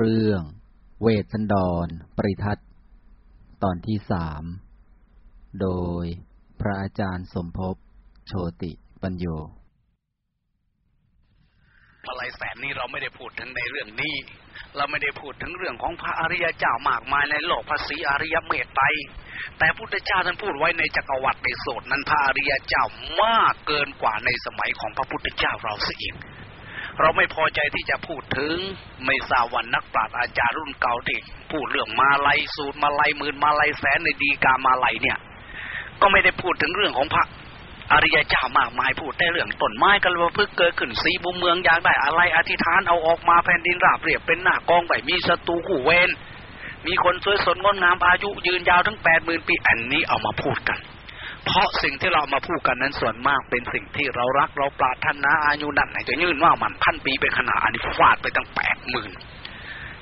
เรื่อง เวทสันดร ปริทัตตอนที่สามโดยพระอาจารย์สมภพโชติปัญโยพลายแสนนี้เราไม่ได้พูดถึงในเรื่องนี้ เราไม่ได้พูดถึงเรื่องของพระอริยเจ้ามากมายในโลกภาษีอริยเมตไตรแต่พุทธเจ้าท่านพูดไว้ในจักรวรรดิในโสดนั้นพระอริยเจ้ามากเกินกว่าในสมัยของพระพุทธเจ้าเราเสียอีก เราไม่พอใจที่จะพูดถึงไม่ทราบวันนักปราชญ์อาจารย์รุ่นเก่าที่พูดเรื่องมาลัยสูตรมาลัยหมื่นมาลัยแสนในดีกามาลัยเนี่ย ก็ไม่ได้พูดถึงเรื่องของพระอริยเจ้ามากมายพูดแต่เรื่องต้นไม้กันว่าพึ่งเกิดขึ้นสีบุมเมืองอยากได้อะไรอธิษฐานเอาออกมาแผ่นดินราบเรียบเป็นหน้ากองใบมีศัตรูขู่เวรมีคนสวยสดงดงามอายุยืนยาวทั้งแปดหมื่นปีอันนี้เอามาพูดกัน เพราะสิ่งที่เรามาพูดกันนั้นส่วนมากเป็นสิ่งที่เรารักเราปรารถนาอายุนั่นไหนจะยืนว่ามันพันปีเป็นขนาดอันนี้ฟาดไปตั้งแปดหมื่น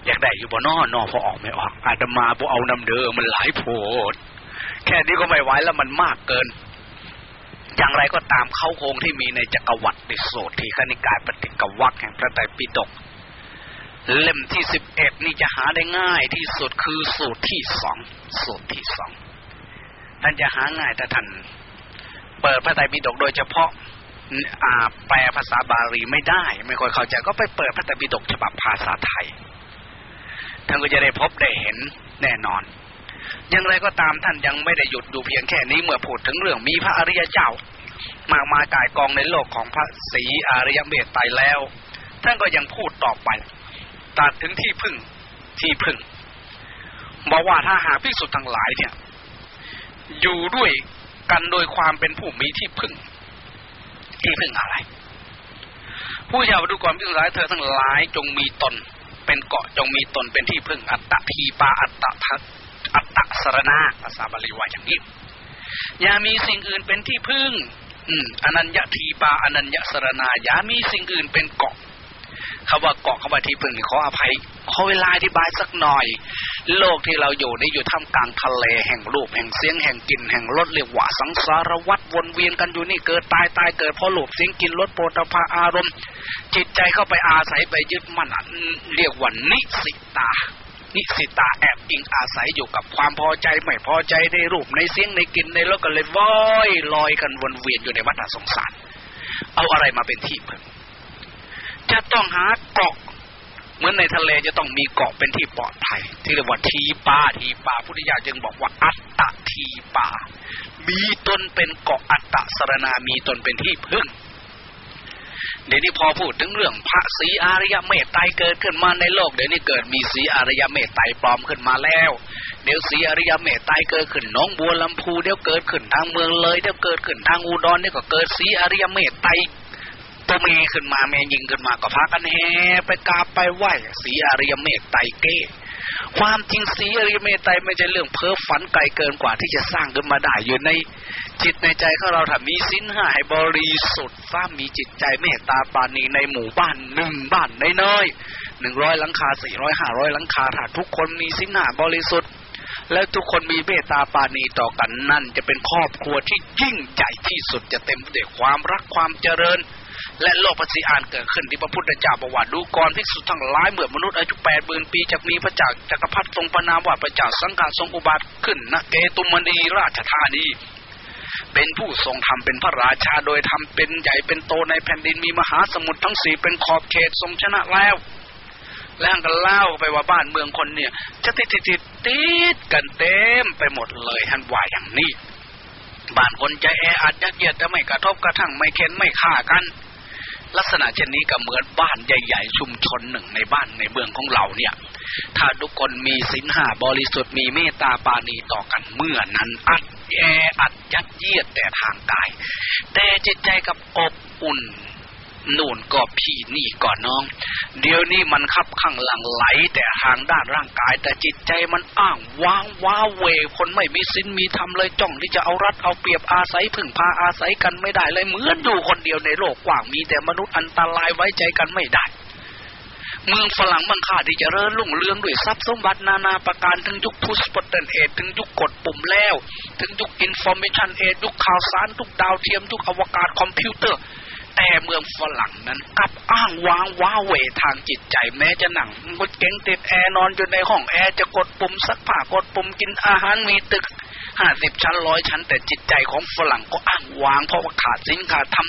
อยากได้อยู่บ่นอนอพอออกไม่ออก อาตมาบ่เอานำเดิมมันหลายโพดแค่นี้ก็ไม่ไหวแล้วมันมากเกิน อย่างไรก็ตามเข้าโครงที่มีในจักรวรรดิโสทีคณิกายปฏิกวักแห่งพระไตรปิฎกเล่มที่สิบเอ็ดนี่จะหาได้ง่ายที่สุดคือสูตรที่สองสูตรที่สอง ท่านจะหาง่ายแต่ท่านเปิดพระไตรปิฎกโดยเฉพาะอ่าแปลภาษาบาลีไม่ได้ ไม่ค่อยเข้าใจก็ไปเปิดพระไตรปิฎกฉบับภาษาไทย ท่านก็จะได้พบได้เห็นแน่นอน อย่างไรก็ตามท่านยังไม่ได้หยุดอยู่เพียงแค่นี้เมื่อพูดถึงเรื่องมีพระอริยเจ้า มากมายกายกองในโลกของพระศรีอริยเมตไตรแล้ว ท่านก็ยังพูดต่อไปตัดถึงที่พึ่งที่พึ่งบอกว่าถ้าหาพิสุทธ์ทั้งหลายเนี่ย อยู่ด้วยกันโดยความเป็นผู้มีที่พึ่ง ที่พึ่งอะไร ผู้ชาวดูก่อนพิสุทธ์เธอทั้งหลายจงมีตน เป็นเกาะจงมีตนเป็นที่พึ่ง อัตตทีปาอัตตทัอัตตะสรณาภาษาบาลีว่าอย่างนี้อย่ามีสิ่งอื่นเป็นที่พึ่ง อืมอนัญญทีปาอนัญญสรณาอย่ามีสิ่งอื่นเป็นเกาะ คาว่าเกาะคาว่าที่พึ่งขออภัยขอเวลาอธิบายสักหน่อย โลกที่เราอยู่นี่อยู่ท่ามกลางทะเลแห่งรูปแห่งเสียงแห่งกลิ่นแห่งรสเรียกว่าสังสารวัฏวนเวียนกันอยู่นี่เกิดตายตายเกิดเพราะรูปเสียงกลิ่นรสโปรตภาอารมณ์ จิตใจเข้าไปอาศัยไปยึดมั่นเรียกว่านิสิตานิสิตาแอบอิงอาศัยอยู่กับความพอใจไม่พอใจในรูปในเสียงในกลิ่นในรสก็เลยว่อยลอยกันวนเวียนอยู่ในวัฏสงสาร เอาอะไรมาเป็นที่พึ่ง จะต้องหาเกาะ เหมือนในทะเลจะต้องมีเกาะเป็นที่ปลอดภัย ที่เรียกว่าทีปาทีปาพุทธิยาจึงบอกว่าอัตตะทีปา มีตนเป็นเกาะอัตตะสรณามีตนเป็นที่พึ่งเดี๋ยวนี้พอพูดถึงเรื่องพระศรีอริยเมตไตรเกิดขึ้นมาในโลกเดี๋ยวนี้เกิดมีศรีอริยเมตไตรปลอมขึ้นมาแล้ว เดี๋ยวศรีอริยเมตไตรเกิดขึ้นน้องบัวลำพูเดี๋ยวเกิดขึ้นทางเมืองเลยเดี๋ยวเกิดขึ้นทางอุดรนี่ก็เกิดศรีอริยเมตไตร ตัวเมขึ้นมาแม่ยิงขึ้นมาก็พากันแห่ไปกราบไปไหว้สีอริยเมตไตเก้ความจริงสีอริยเมตไตไม่ใช่เรื่องเพ้อฝันไกลเกินกว่าที่จะสร้างขึ้นมาได้อยู่ในจิตในใจของเราถ้ามีสินห้าให้บริสุทธิ์ฟ้ามีจิตใจเมตตาปานีในหมู่บ้านหนึ่งบ้านน้อยหนึ่งร้อยหลังคาสี่ร้อยห้าร้อยหลังคาถ้าทุกคนมีสินห้าบริสุทธิ์แล้วทุกคนมีเมตตาปานีต่อกันนั่น จะเป็นครอบครัวที่ยิ่งใหญ่ที่สุดจะเต็มด้วยความรักความเจริญ และโลกปฏิอานเกิดขึ้นที่พระพุทธเจ้าบอกว่าดูก่อนภิกษุทั้งหลายเมื่อมนุษย์อายุแปดหมื่นปีจะมีพระเจ้าจักรพรรดิทรงประนามว่าพระเจ้าสังฆาทรงอุบัติขึ้นนะเกตุมณีราชธานีเป็นผู้ทรงธรรมเป็นพระราชาโดยทำเป็นใหญ่เป็นโตในแผ่นดินมีมหาสมุทรทั้งสี่เป็นขอบเขตทรงชนะแล้วแล้วก็เล่าไปว่าบ้านเมืองคนเนี่ย จะติดติดติดติดกันเต็มไปหมดเลยท่านว่าอย่างนี้บ้านคนใจแออัดยัดเยียดแต่ไม่กระทบกระทั่งไม่เค้นไม่ฆ่ากัน ลักษณะเช่นนี้ก็เหมือนบ้านใหญ่ ๆ ชุมชนหนึ่งในบ้านในเมืองของเราเนี่ย ถ้าทุกคนมีศีลห้าบริสุทธิ์มีเมตตาปาณีต่อกันเมื่อนั้นอัดแออัดยัดเยียดแต่ทางกาย แต่จิตใจกับอบอุ่น นู่นก็พี่นี่ก็น้อง เดี๋ยวนี้มันขับข้างหลังไหล แต่ทางด้านร่างกาย แต่จิตใจมันอ้างว้างว้าเว คนไม่มีศีลมีธรรมเลยจ้องที่จะเอารัดเอาเปรียบอาศัยพึ่งพาอาศัยกันไม่ได้เลยเหมือนอยู่คนเดียวในโลกกว้างมีแต่มนุษย์อันตรายไว้ใจกันไม่ได้เมืองฝรั่งมังค่าที่จะเริ่มรุ่งเรืองด้วยทรัพย์สมบัตินานาประการถึงยุค push button เอถึงยุคกดปุ่มแล้ว ถึงยุค information เอยุคข่าวสารทุกดาวเทียมทุกอวกาศคอมพิวเตอร์ แต่เมืองฝรั่งนั้นกลับอ้างว้างว้าเหว่ทางจิตใจแม้จะหนังงดเก่งติดแอร์นอนอยู่ในห้องแอร์จะกดปุ่มซักผ้ากดปุ่มกินอาหารมีตึกห้าสิบชั้นร้อยชั้น แต่จิตใจของฝรั่งก็อ้างว้างเพราะว่าขาดสินขาดธรรม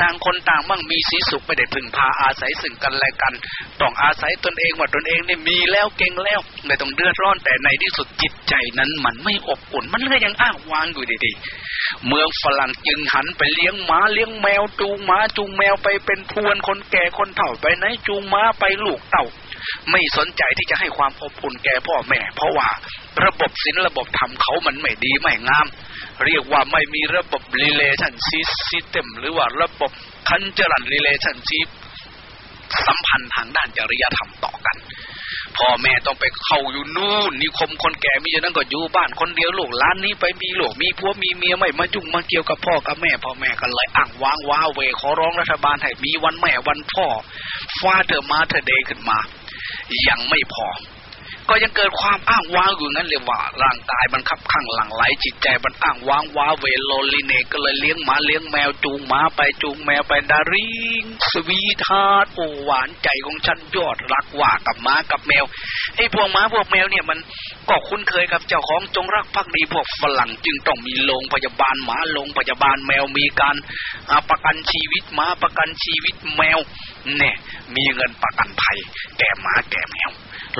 ต่างคนต่างมั่งมีสีสุขไม่ได้พึ่งพาอาศัยซึ่งกันและกัน ต้องอาศัยตนเองว่าตนเองเนี่ยมีแล้วเก่งแล้วไม่ต้องเดือดร้อนแต่ในที่สุดจิตใจนั้นมันไม่อบอุ่นมันก็ยังอ้างวางอยู่ดีๆ เมืองฝรั่งจึงหันไปเลี้ยงหมาเลี้ยงแมวจูงหมาจูงแมวไปเป็นพวนคนแก่คนเฒ่าไปไหนจูงม้าไปลูกเต่า ไม่สนใจที่จะให้ความอบอุ่นแก่พ่อแม่ เพราะว่าระบบศีลระบบธรรมเขามันไม่ดีไม่งาม เรียกว่าไม่มีระบบ relationship system หรือว่าระบบคันจรัน relationship สัมพันธ์ทางด้านจริยธรรมต่อกันพ่อแม่ต้องไปเข้าอยู่นู่นนิคมคนแก่มีอย่างนั้นก็อยู่บ้านคนเดียวลูกล้านนี้ไปมีลูกมีผัวมีเมียไม่มาจุ่งมาเกี่ยวกับพ่อกับแม่พ่อแม่กันเลยอ่างว้างว้าเวขอร้องรัฐบาลให้มีวันแม่วันพ่อฟาเธอมาเธอเดย์ขึ้นมา ยังไม่พอ ก็ยังเกิดความอ้างว้างอยู่งั้นเลยว่า ร่างกายมันขับข้างหลังไหลจิตใจมันอ้างว้างว้าเวโลลิเนก็เลยเลี้ยงหมาเลี้ยงแมวจูงหมาไปจูงแมวไปดาริงสวีทาร์โอหวานใจของฉันยอดรักว่ากับหมากับแมวไอ้พวกหมาพวกแมวเนี่ยมันก็คุ้นเคยกับเจ้าของจงรักภักดีพวกฝรั่งจึงต้องมีโรงพยาบาลหมาโรงพยาบาลแมวมีการประกันชีวิตหมาประกันชีวิตแมวเนี่ยมีเงินประกันภัยแก่หมาแก่แมว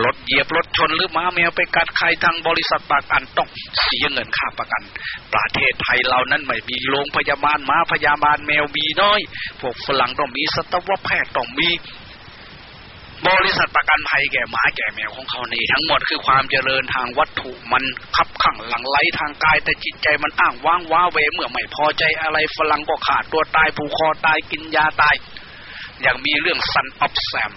รถเหยียบรถชนหรือหมาแมวไปกัดใครทางบริษัทประกันต้องเสียเงินค่าประกัน ประเทศไทยเรานั้นไม่มีโรงพยาบาลหมาพยาบาลแมวมีน้อย พวกฝรั่งต้องมีสัตวแพทย์ต้องมีบริษัทประกันภัยแก่หมาแก่แมวของเขานี่ทั้งหมดคือความเจริญทางวัตถุมันขับขังหลังไหลทางกายแต่จิตใจมันอ้างว้างว้าเวเมื่อไม่พอใจอะไรฝรั่งก็ขาดตัวตายผูกคอตายกินยาตาย อย่างมีเรื่องซันออฟแซม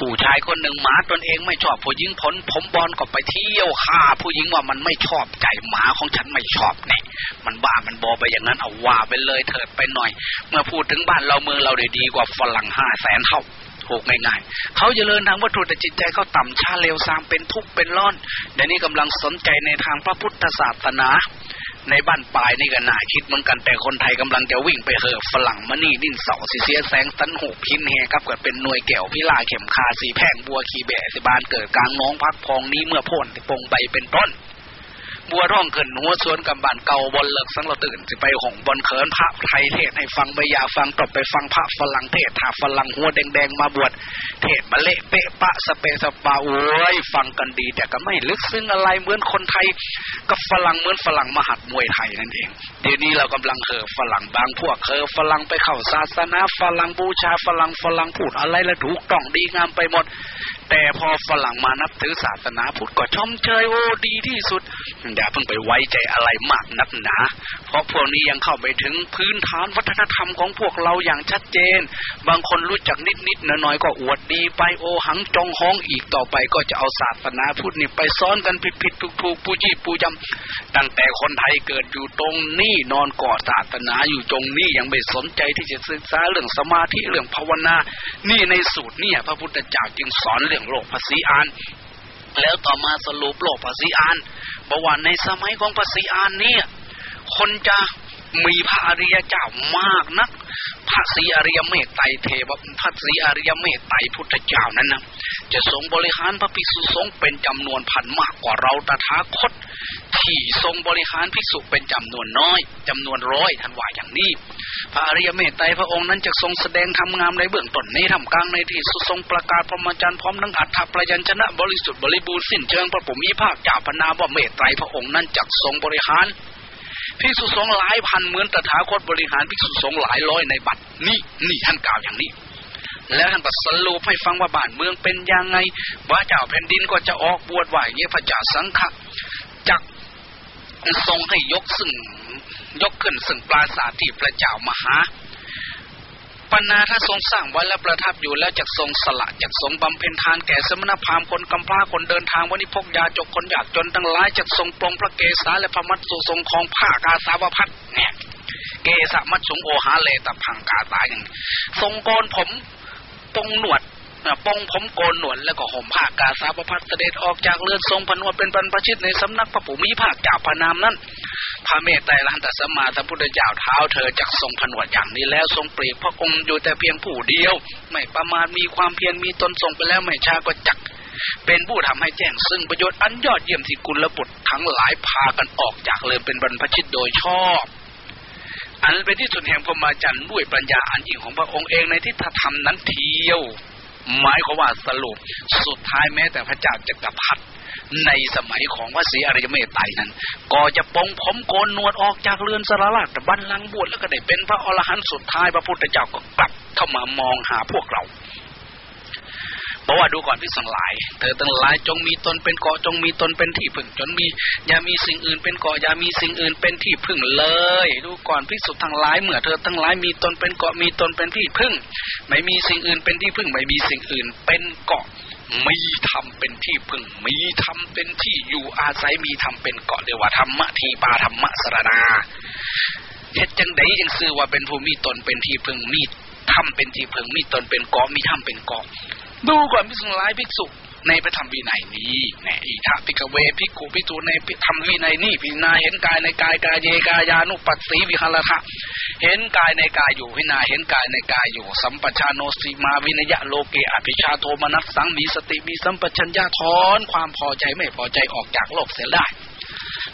ผู้ชายคนหนึ่งหมาตนเองไม่ชอบผู้หญิงผล ผมบอลก็ไปเที่ยวฆ่าผู้หญิงว่ามันไม่ชอบใจหมาของฉันไม่ชอบเนี่ยมันบ้ามันบอไปอย่างนั้นเอาว่าไปเลยเถิดไปหน่อย เมื่อพูดถึงบ้านเราเมืองเราได้ดีกว่าฝรั่งห้าแสนเท่าถูกง่ายๆ เขาจเจริญทางวัตถุแต่จิตใจเขาต่ำชาเลวซามเป็นทุกข์เป็นร้อนเดี๋ยวนี้กำลังสนใจในทางพระพุทธศาสนา ในบ้านปลายนี่ก็น่าคิดเหมือนกันแต่คนไทยกำลังจะวิ่งไปเหอะฝรั่งมานี่ดิ้นเสาสิเสียแสงตันหูพินเฮกับเกิดเป็นหน่วยแก้วพิลาเข็มคาสีแพงบัวขีแบสิบานเกิดกลางน้องพักพองนี้เมื่อพ่นปงใบเป็นต้น บัวร่องขึ้นหัวสวนกับบ้านเก่าบนเลิกสังเราตื่นสิไปหงบนเขินพระไทยเทศให้ฟังไม่อยากฟังตบไปฟังพระฝรั่งเทศถ้าฝรั่งหัวแดงๆมาบวชเทศมาเละเปะปะสเปสปาโอ้ยฟังกันดี แต่ก็ไม่ลึกซึ้งอะไรเหมือนคนไทยกับฝรั่งเหมือนฝรั่งมหัดมวยไทยนั่นเอง เดี๋ยวนี้เรากำลังเหอฝรั่งบางพวกเหอฝรั่งไปเข้าศาสนาฝรั่งบูชาฝรั่งฝรั่งพูดอะไรละถูกต้องดีงามไปหมด แต่พอฝรั่งมานับถือศาสนาพุทธก็ชมเชยโอ้ดีที่สุด อย่าเพิ่งไปไว้ใจอะไรมากนักหนา เพราะพวกนี้ยังเข้าไปถึงพื้นฐานวัฒนธรรมของพวกเราอย่างชัดเจน บางคนรู้จักนิดนิดน้อยๆก็อวดดีไปโอหังจองห้องอีกต่อไปก็จะเอาศาสนาพุทธนี่ไปซ้อนกันผิดผิดถูกถูกปูจีปูจำตั้งแต่คนไทยเกิดอยู่ตรงนี้นอนก่อศาสนาอยู่ตรงนี้ยังไม่สนใจที่จะศึกษาเรื่องสมาธิเรื่องภาวนา นี่ในสูตรเนี่ยพระพุทธเจ้าจึงสอนเรื่องโลกภาษีอาน แล้วต่อมาสรุปโลกภาษีอานบอกว่าในสมัยของภาษีอานเนี่ย คนจะ มีพระอริยเจ้ามากนัก พระศรีอริยเมตไตรเทวพระศรีอริยเมตไตรพุทธเจ้านั้นนะจะทรงบริหารพระภิกษุสงฆ์เป็นจำนวนพันมากกว่าเราตถาคต ที่ทรงบริหารภิกษุเป็นจำนวนน้อยจำนวนร้อยท่านว่าอย่างนี้ พระอริยเมตไตรพระองค์นั้นจะทรงแสดงทำงามในเบื้องต้นในทำกลางในที่สุทรงประกาศพรหมจรรย์พร้อมทั้งอัฏฐประยัญชนะบริสุทธิ์บริบูรณ์สิ้นเชิงพระผู้มีภาคเจ้าพนาว่าเมตไตรพระองค์นั้นจักทรงบริหาร ภิกษุสงฆ์หลายพันเหมือนตถาคตบริหารภิกษุสงฆ์หลายร้อยในบัดนี่นี่ท่านกล่าวอย่างนี้ แล้วท่านก็สรุปให้ฟังว่าบ้านเมืองเป็นยังไงพระเจ้าแผ่นดินก็จะออกบวชไหวเงี้ยพระเจ้าสังฆจักทรงให้ยกซึ่งยกขึ้นซึ่งปราสาทที่พระเจ้ามหา ปนาถ้าทรงสร้างไว้แล้วประทับอยู่แล้วจะทรงสละจะทรงบำเพ็ญทานแก่สมณพราหมณ์คนกำพร้าคนเดินทางวันิพกยาจกคนอยากจนทั้งหลายจะทรงปรงพระเกศาและพระมัตสุทรงของผ้ากาสาวพัดเนี่ยเกศมัตสุงโอหาเลตพังกาตายอย่างทรงโกนผมปงหนวดปองผมโกนหนวดแล้วก็ห่มผ้ากาสาวพัดเสด็จออกจากเรือนทรงพนวดเป็นบรรพชิตในสำนักพระผู้มีภาคเจ้าพระนามนั้น พระเมตไตรลันตสมมาสัมพุทธเจ้าเท้าเธอจักทรงผนวดอย่างนี้แล้วทรงเปรียบพระองค์อยู่แต่เพียงผู้เดียว ไม่ประมาณมีความเพียรมีตนทรงไปแล้วไม่ช้าก็จัก เป็นผู้ทำให้แจ้งซึ่งประโยชน์อันยอดเยี่ยมที่กุลบุตรทั้งหลายพากันออกจากเลยเป็นบรรพชิตโดยชอบอันเป็นที่สุดแห่งพรหมาจันทร์ด้วยปัญญาอันยิ่งของพระองค์เองในที่ธรรมนั้นเทียว หมายความว่าสรุป สุดท้ายแม้แต่พระเจ้าจักรพรรดิ ในสมัยของพระศรีอริยเมตไตรนั้น ก็จะปองผมโกนนวดออกจากเรือนสารลักบันลังบวชแล้วก็ได้เป็นพระอรหันต์สุดท้ายพระพุทธเจ้าก็กลับเข้ามามองหาพวกเราบอกว่าดูก่อนพิสังหลาย เธอทั้งหลายจงมีตนเป็นเกาะจงมีตนเป็นที่พึ่งจนมี อย่ามีสิ่งอื่นเป็นเกาะอย่ามีสิ่งอื่นเป็นที่พึ่งเลย ดูก่อนพิสุทั้งหลายเมื่อเธอทั้งหลายมีตนเป็นเกาะมีตนเป็นที่พึ่ง ไม่มีสิ่งอื่นเป็นที่พึ่ง ไม่มีสิ่งอื่นเป็นเกาะ มีธรรมเป็นที่พึ่ง มีธรรมเป็นที่อยู่อาศัยมีธรรมเป็นเกาะเรียกว่าธรรมะทีปาธรรมะสรณาเฮ็ดจังใดจังซื่อว่าเป็นผู้มีตนเป็นที่พึ่งมีธรรมเป็นที่พึ่งมีตนเป็นเกาะมีธรรมเป็นเกาะดูก่อนพิสุหลายภิกษุ ในพระธรรมวินัยนี้แน่อิธะ ภิกขะเว ภิกขุ ภิกษุในธรรมวินัยนี้พิจารณาเห็นกายในกายกาเยกายานุปัสสีวิหะระติ เห็นกายในกายอยู่พิจารณาเห็นกายในกายอยู่ สัมปะชาโนสะติมาวิเนยยะโลเก อะภิชฌาโทมะนัสสังมีสติมีสัมปชัญญะถอนความพอใจไม่พอใจออกจากโลกเสียได้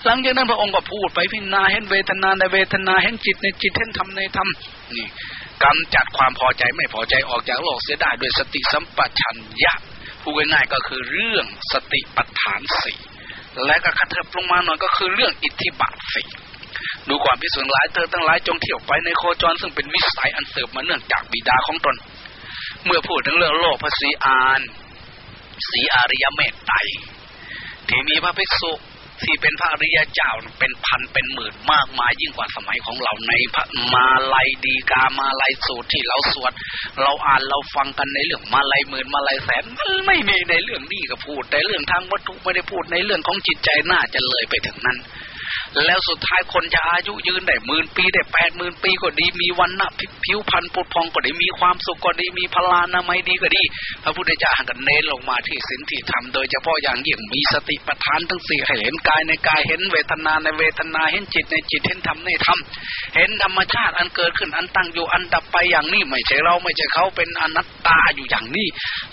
หลังจากนั้นพระองค์ก็พูดไปพิจารณาเห็นเวทนาในเวทนาเห็นจิตในจิตเห็นธรรมในธรรมนี่กำจัดความพอใจไม่พอใจออกจากโลกเสียได้ด้วยสติสัมปชัญญะ พูดง่ายๆก็คือเรื่องสติปัฏฐานสี่และก็คัดเทิบลงมาหน่อยก็คือเรื่องอิทธิบาทสี่ดูความพิสูจน์หลายเธอตั้งหลายจงเที่ยวไปในโคจรซึ่งเป็นวิสัยอันเสริมมาเนื่องจากบิดาของตน เมื่อพูดถึงเรื่องโลกภาษีอานสีอาริยเมตไตรที่มีพระภิกษุ ที่เป็นพระอริยเจ้าเป็นพันเป็นหมื่นมากมายยิ่งกว่าสมัยของเราในพระมาลัยดีกามาลัยสูตรที่เราสวด เราอ่านเราฟังกันในเรื่องมาลัยหมื่นมาลัยแสนมันไม่มีในเรื่องนี้ก็พูดแต่เรื่องทางวัตถุไม่ได้พูดในเรื่องของจิตใจน่าจะเลยไปถึงนั้น แล้วสุดท้ายคนจะอายุยืนได้หมื่นปีได้แปดหมื่นปีก็ดีมีวันนะผิวพันธุ์ปุดพองก็ดีมีความสุขก็ดีมีพลานามัยดีก็ดี พระพุทธเจ้าหันกันเน้นลงมาที่สินที่ธรรมโดยเฉพาะอย่างยิ่งมีสติปัฏฐานทั้งสี่ให้เห็นกายในกายเห็นเวทนาในเวทนาเห็นจิตในจิตเห็นธรรมในธรรมเห็นธรรมชาติอันเกิดขึ้นอันตั้งอยู่อันดับไปอย่างนี้ไม่ใช่เราไม่ใช่เขาเป็นอนัตตาอยู่อย่างนี้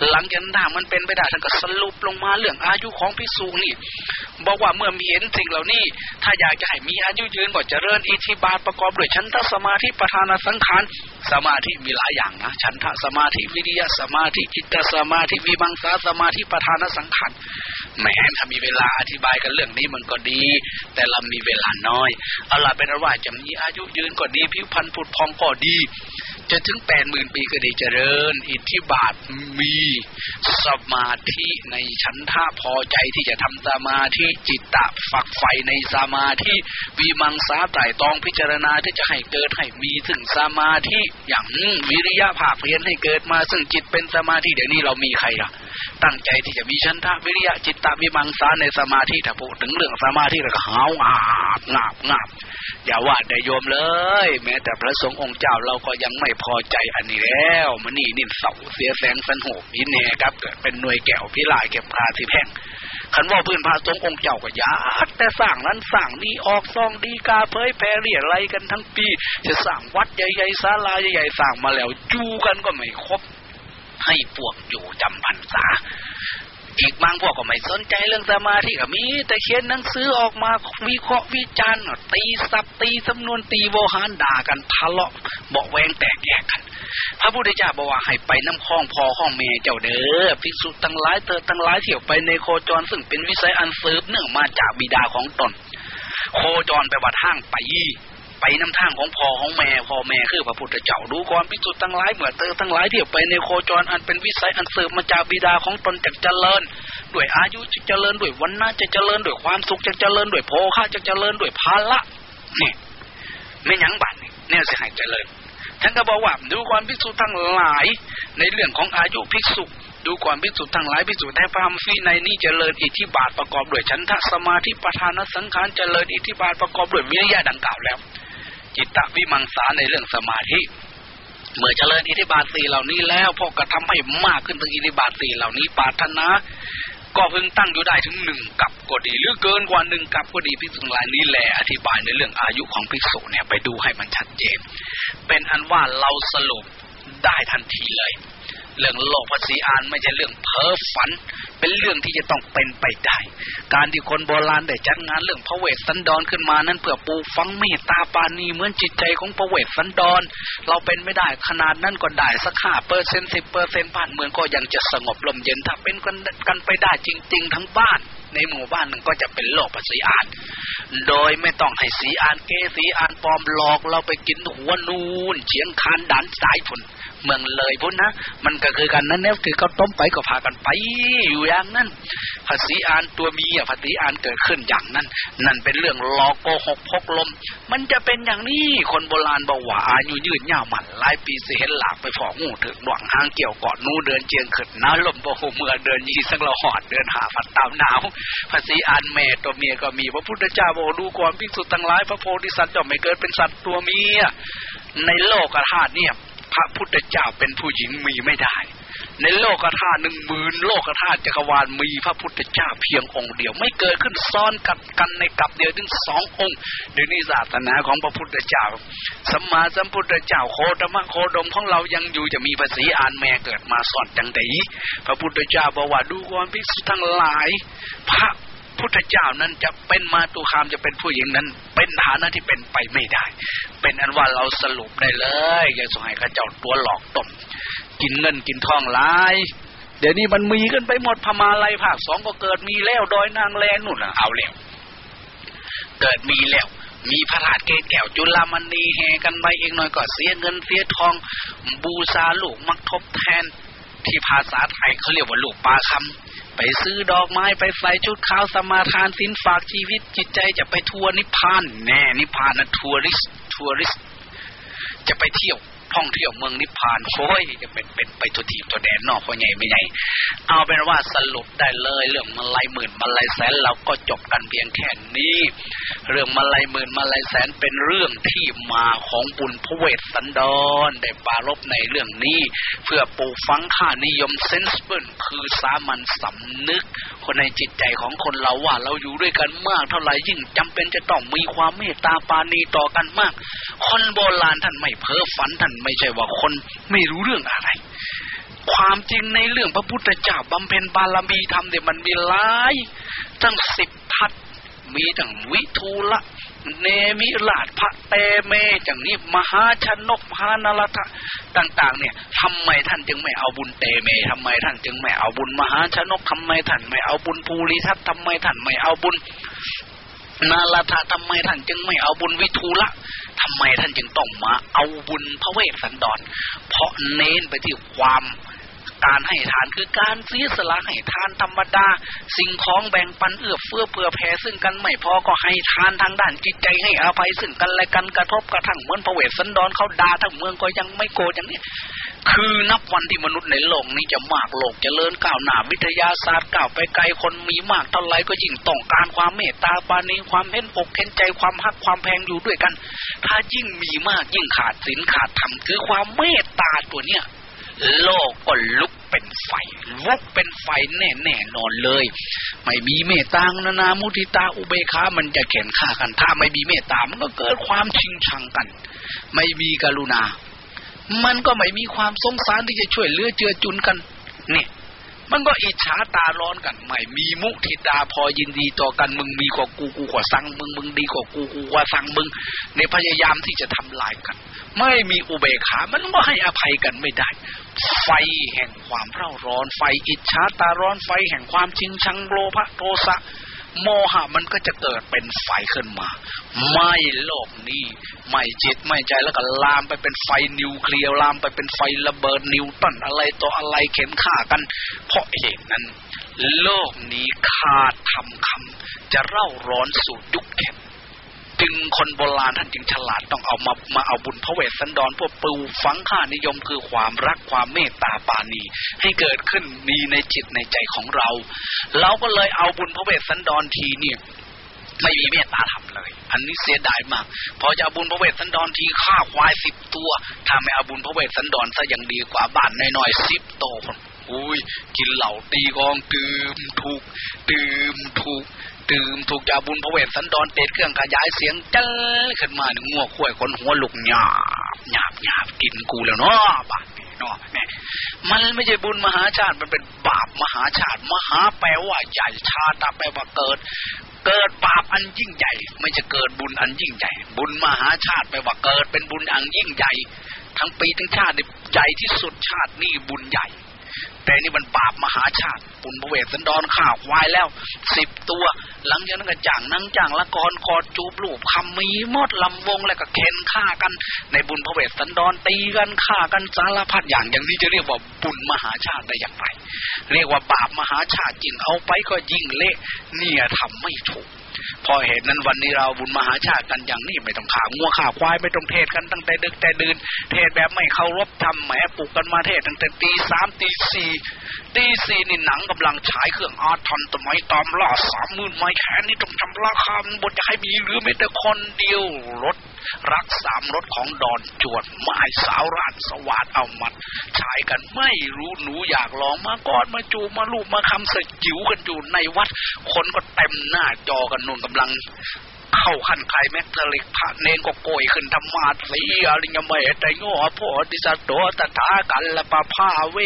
หลังจากนั้นมันเป็นไปได้ท่านก็สรุปลงมาเรื่องอายุของพิสูจนี่บอกว่าเมื่อมีเห็นสิ่งเหล่านี้ถ้าอยากจะให้มีอายุยืนก็เจริญอิทธิบาทประกอบด้วยชันทสมาธิประธานสังขารสมาธิมีหลายอย่างนะชันทสมาธิวิริยะสมาธิจิตสมาธิวิมังสาสมาธิประธานสังขารแม้ถ้ามีเวลาอธิบายกันเรื่องนี้มันก็ดี แต่เรามีเวลาน้อยเอาล่ะเป็นว่าจะมีอายุยืนก็ดีผิวพรรณผุดพองก็ดีจะถึงแปดหมื่นปีก็ได้เจริญ อิทธิบาทมีสมาธิในฉันท่าพอใจที่จะทำสมาธิจิตตะฝักใฝ่ในสมาธิวิมังสาไตรตองพิจารณาที่จะให้เกิดให้มีถึงสมาธิอย่างวิริยะภาคเพียนให้เกิดมาซึ่งจิตเป็นสมาธิเดี๋ยวนี้เรามีใครล่ะ ตั้งใจที่จะมีชันทะวิริยะจิตตะวิมังสาในสมาธิถ้าพูดถึงเรื่องสมาธิแล้วก็หาวอาบงาบงาบอย่าว่าได้โยมเลย แม้แต่พระสงฆ์องค์เจ้าเราก็ยังไม่พอใจอันนี้แล้วมันนี่นิ่เสาเสียแสงสันโหพินแน่ครับเกิดเป็นหน่วยแก้วพิลายเก็บพาที่แพงขันว่าพื้นพระสงฆ์องค์เจ้าก็ยากแต่สร้างนั้นสร้างนี้ออกซองดีกาเผยแผ่เรียอะไรกันทั้งปี จะสร้างวัดใหญ่ๆศาลาใหญ่ๆสร้างมาแล้วจูกันก็ไม่ครบ ให้พวกอยู่จำพรรษาอีกบางพวกก็ไม่สนใจเรื่องสมาธิก็มี แต่เขียนหนังสือออกมาวิเคราะห์วิจารณ์ตีสับตีสำนวนตีโวหารด่ากันทะเลาะเบาแวงแตกแยกกัน พระพุทธเจ้าบอกว่าให้ไปน้ำคลองพอข้องเมเจ้าเด้อภิกษุทั้งหลายเธอทั้งหลายเที่ยวไปในโคจรซึ่งเป็นวิสัยอันสืบเนื่องมาจากบิดาของตน โคจรไปวัดห้างไป ไปน้ำทางของพ่อของแม่พ่อแม่คือพระพุทธเจ้าดูก่อนพิสุทธ์ทั้งหลายเหมือนเตอทั้งหลายที่ไปในโคจรอันเป็นวิสัยอันเสืบมาจากบิดาของตนจากเจริญ ด้วยอายุจะเจริญด้วยวันน่าจะเจริญด้วยความสุขจะเจริญด้วยโภคะจะเจริญด้วยภาละนี่ไม่ยั้งบัตรเนี่ยเสิให้เจริญท่านก็บอกว่าดูก่อนพิสุทธ์ทั้งหลาย ในเรื่องของอายุภิกษุ ดูก่อนพิสุทั้งหลายพิสุในพระธรรมฟีในนี้เจริญอิทธิบาทประกอบด้วยฉันทะสมาธิประธานสังขารเจริญอิทธิบาทประกอบด้วยวิริยะดังกล่าวแล้ว จิตตวิมังสาในเรื่องสมาธิ เมื่อเจริญอิทธิบาทสี่เหล่านี้แล้วพอกระทำให้มากขึ้นถึงอิทธิบาทสี่เหล่านี้ปาถนาก็พึงตั้งอยู่ได้ถึงหนึ่งกับก็ดี หรือเกินกว่าหนึ่งกับก็ดีพิสุทั้งหลายนี้แหละอธิบายในเรื่องอายุของพิสุเนี่ยไปดูให้มันชัดเจน เป็นอันว่าเราสรุปได้ทันทีเลย เรื่องโลกภาษีอานไม่ใช่เรื่องเพ้อฝัน เป็นเรื่องที่จะต้องเป็นไปได้ การที่คนโบราณได้จัดงานเรื่องพระเวสสันดรขึ้นมานั้นเพื่อปูฟังเมตตาปานีเหมือนจิตใจของพระเวสสันดร เราเป็นไม่ได้ขนาดนั้นก็ได้สักห้าเปอร์เซ็นสิบเปอร์เซ็นต์บ้านเมืองก็ยังจะสงบลมเย็นถ้าเป็นกันกันไปได้จริง ๆ ทั้งบ้านในหมู่บ้านนึงก็จะเป็นโลกภาษีอาน โดยไม่ต้องให้สีอานเกสีอานปลอมหลอกเราไปกินหัวนูนเฉียงคานดันสายผุน เมืองเลยพุ่นนะมันก็คือกันนั้นเนี่ยคือเขาต้มไปก็พากันไปอยู่อย่างนั้นภาษีอานตัวมีอะภาษีอานเกิดขึ้นอย่างนั้น นั่นเป็นเรื่องลอโกหกพกลม มันจะเป็นอย่างนี้คนโบราณบอกว่าอายุยืนยาวมันหลายปีสิเห็นหลากไปฝองูถึงหวงห้างเกี่ยวกอดนูเดินเจียงขึ้นน้าลมโบโหเมื่อเดินยีสังละหอดเดินหาพัดตามหนาวภาษีอานแม่ตัวเมียก็มีพระพุทธเจ้าบอกดูความพิสุทธ์ทั้งหลายพระโพธิสัตว์จะไม่เกิดเป็นสัตว์ตัวเมียในโลกธาตุเนี่ย พระพุทธเจ้าเป็นผู้หญิงมีไม่ได้ ในโลกธาตุหนึ่งหมื่นโลกธาตุจักรวาลมีพระพุทธเจ้าเพียงองค์เดียว ไม่เกิดขึ้นซ้อนกันกันในกับเดียวถึงสององค์เดี๋ยวนี้ศาสนาของพระพุทธเจ้าสัมมาสัมพุทธเจ้าโคตมะโคดมของเรายังอยู่จะมีภาษีอานแม่เกิดมาสอนจังไดพระพุทธเจ้าบอกว่าดูความพิสุทั้งหลาย พระ พุทธเจ้านั้นจะเป็นมาตุคามจะเป็นผู้หญิงนั้น เป็นฐานะที่เป็นไปไม่ได้ เป็นอันว่าเราสรุปได้เลยอย่าสงให้ข้าเจ้าตัวหลอกต้มกินเงินกินทองหลายเดี๋ยวนี้มันมีกันไปหมดพมาลัยภาคสองก็เกิดมีแล้วดอยนางแลนุ่นอะเอาแล้วเกิดมีแล้วมีพระราชเกศแก้วจุลามณีแห่กันไปเองหน่อยก็เสียเงินเสียทอง บูชาลูกมักทบแทน ที่ภาษาไทยเขาเรียกว่าลูกปลาคำ ไปซื้อดอกไม้ไปใส่ชุดขาวสมาทานสินฝากชีวิตจิตใจจะไปทัวร์นิพพาน แน่นิพพานนะทัวริสทัวริส จะไปเที่ยว ท่องเที่ยวเมืองนิพพานโอ้ยจะเป็นเป็นไปทุทีตัวแดนนอกพ่อใหญ่ไม่ใหญ่เอาเป็นว่าสรุปได้เลยเรื่องมาลายหมื่นมาลายแสนเราก็จบกันเพียงแค่นี้ เรื่องมาลายหมื่นมาลายแสนเป็นเรื่องที่มาของบุญพระเวสสันดรได้ปารบในเรื่องนี้ เพื่อปลูกฝังค่านิยมเซนส์เปิลคือสามัญสำนึก คนในจิตใจของคนเราว่าเราอยู่ด้วยกันมากเท่าไหร่ยิ่งจำเป็นจะต้องมีความเมตตาปาณีต่อกันมาก คนโบราณท่านไม่เพ้อฝันท่านไม่ใช่ว่าคนไม่รู้เรื่องอะไร ความจริงในเรื่องพระพุทธเจ้าบำเพ็ญบารมีธรรมเนี่ยมันมีหลายตั้งสิบทัศมีทั้งวิทูละเนมิราชพระเตเมจังนี้มหาชนกมหานรทะต่าง ๆ เนี่ยทำไมท่านจึงไม่เอาบุญเตเมทำไมท่านจึงไม่เอาบุญมหาชนกทำไมท่านไม่เอาบุญภูริทัตทำไมท่านไม่เอาบุญ นาลทะทำไมท่านจึงไม่เอาบุญวิทูละทำไมท่านจึงต้องมาเอาบุญพระเวสสันดร เพราะเน้นไปที่ความการให้ทานคือการเสียสละให้ทานธรรมดา สิ่งของแบ่งปันเอื้อเฟื้อเผื่อแผ่ซึ่งกันไม่พอก็ให้ทานทางด้านจิตใจให้อภัยซึ่งกันและกันกระทบกระทั่งเหมือนพระเวสสันดรเขาด่าทั้งเมืองก็ยังไม่โกรธอย่างนี้ คือนับวันที่มนุษย์ในโลกนี้จะมากโลกจเจริญก้าวหน้าวิทยาศาสตร์ก้าวไปไกลคนมีมากเท่าไรก็ยิ่งต้องการความเมตตาปานีความเห็นอกเห็นใจความฮักความแพงอยู่ด้วยกัน ถ้ายิ่งมีมากยิ่งขาดศีลขาดธรรมคือความเมตตาตัวเนี้ยโลกก็ลุกเป็นไฟลุกเป็นไฟแน่แน่นอนเลย ไม่มีเมตตานานามุทิตาอุเบกขามันจะแข่งข้ากัน ถ้าไม่มีเมตตามันก็เกิดความชิงชังกัน ไม่มีกรุณา มันก็ไม่มีความสงสารที่จะช่วยเหลือเจือจุนกัน เนี่ย มันก็อิจฉาตาร้อนกันไม่มีมุทิตาพอยินดีต่อกันมึงมีกว่ากูกูกว่าสั่งมึงมึงดีกว่ากูกูกว่าสั่งมึงในพยายามที่จะทำลายกัน ไม่มีอุเบกขา มันก็ให้อภัยกันไม่ได้ ไฟแห่งความเร่าร้อน ไฟอิจฉาตาร้อนไฟแห่งความชิงชังโลภะโทสะ โมหะมันก็จะเกิดเป็นไฟขึ้นมา ไม่โลกนี้ไม่จิตไม่ใจแล้วก็ลามไปเป็นไฟนิวเคลียร์ลามไปเป็นไฟระเบิดนิวตันอะไรต่ออะไรเข็นฆ่ากัน เพราะเหตุนั้น โลกนี้ขาดทำคำจะเร่าร้อนสู่ยุคแข็ง จึงคนโบราณท่านจึงฉลาดต้องเอามามาเอาบุญพระเวสสันดรพวกปลูฝังค่านิยมคือความรักความเมตตาปาณีให้เกิดขึ้นมีในจิตในใจของเรา เราก็เลยเอาบุญพระเวสสันดรทีเนี่ยไม่มีเมตตาทำเลย อันนี้เสียดายมาก พอจะเอาบุญพระเวสสันดรทีฆ่าควายสิบตัว ถ้าไม่เอาบุญพระเวสสันดรซะยังดีกว่าบ้านน้อยๆสิบโตคนโอ้ยกินเหล่าตีกองตื่มถูกตื่มถูก ตื่มถูกยาบุญพระเวทสันดอนเตดเครื่องขยายเสียงเจ้ขึ้นมาหนึ่งงัวข่วยคนหัวลุกหยาบหยาบหยาบกินกูแล้วเนาะบาปเนาะแม่มันไม่ใช่บุญมหาชาติมันเป็นบาปมหาชาติ มหาแปลว่าใหญ่ชาติแปลว่าเกิด เกิดบาปอันยิ่งใหญ่ ไม่จะเกิดบุญอันยิ่งใหญ่ บุญมหาชาติแปลว่าเกิดเป็นบุญอันยิ่งใหญ่ ทั้งปีทั้งชาติใหญ่ที่สุดชาตินี่บุญใหญ่ แต่นี่มันบาปมหาชาติปุณพระเวทสันดอนข่าวควายแล้วสิบตัว หลังจากนั้นก็จ่างนั่งจ่างละกรกอดจูบลูบคำมีมดลำวงแล้วก็เค้นฆ่ากัน ในบุญพระเวทสันดอนตีกันฆ่ากันสารพัดอย่างอย่างนี้จะเรียกว่าบุญมหาชาติได้อย่างไร เรียกว่าบาปมหาชาติจริงเอาไปก็ยิ่งเละเนี่ยทำไม่ถูก พอเหตุนั้นวันนี้เราบุญมหาชาติกันอย่างนี้ไม่ต้องขางัวขาควายไม่ต้องเทศกันตั้งแต่ดึกแต่ดื่นเทศแบบไม่เคารพทำแหมปลุกกันมาเทศตั้งแต่ตีสามตีสี่ตีสี่นี่หนังกำลังฉายเครื่องอาร์ทอนตไมตอมล่าสามหมื่นไม้แขนนี่ต้องทำราคาบนจะให้มีหรือไม่แต่คนเดียวรถ รักสามรถของดอนจวดไม้สาวรานสวัสดเอามัดฉายกันไม่รู้หนูอยากลองมาก่อนมาจูมาลูกมาคำสจิ๋วกันอยู่ในวัด คนก็เต็มหน้าจอกันนุ่นกำลังเข้าขั้นไคลแม็กทลิกพระเนนก็โกยขึ้นธรรมาสีอริยเมตไตโยโพธิสัตโตตถากันละปะพาเว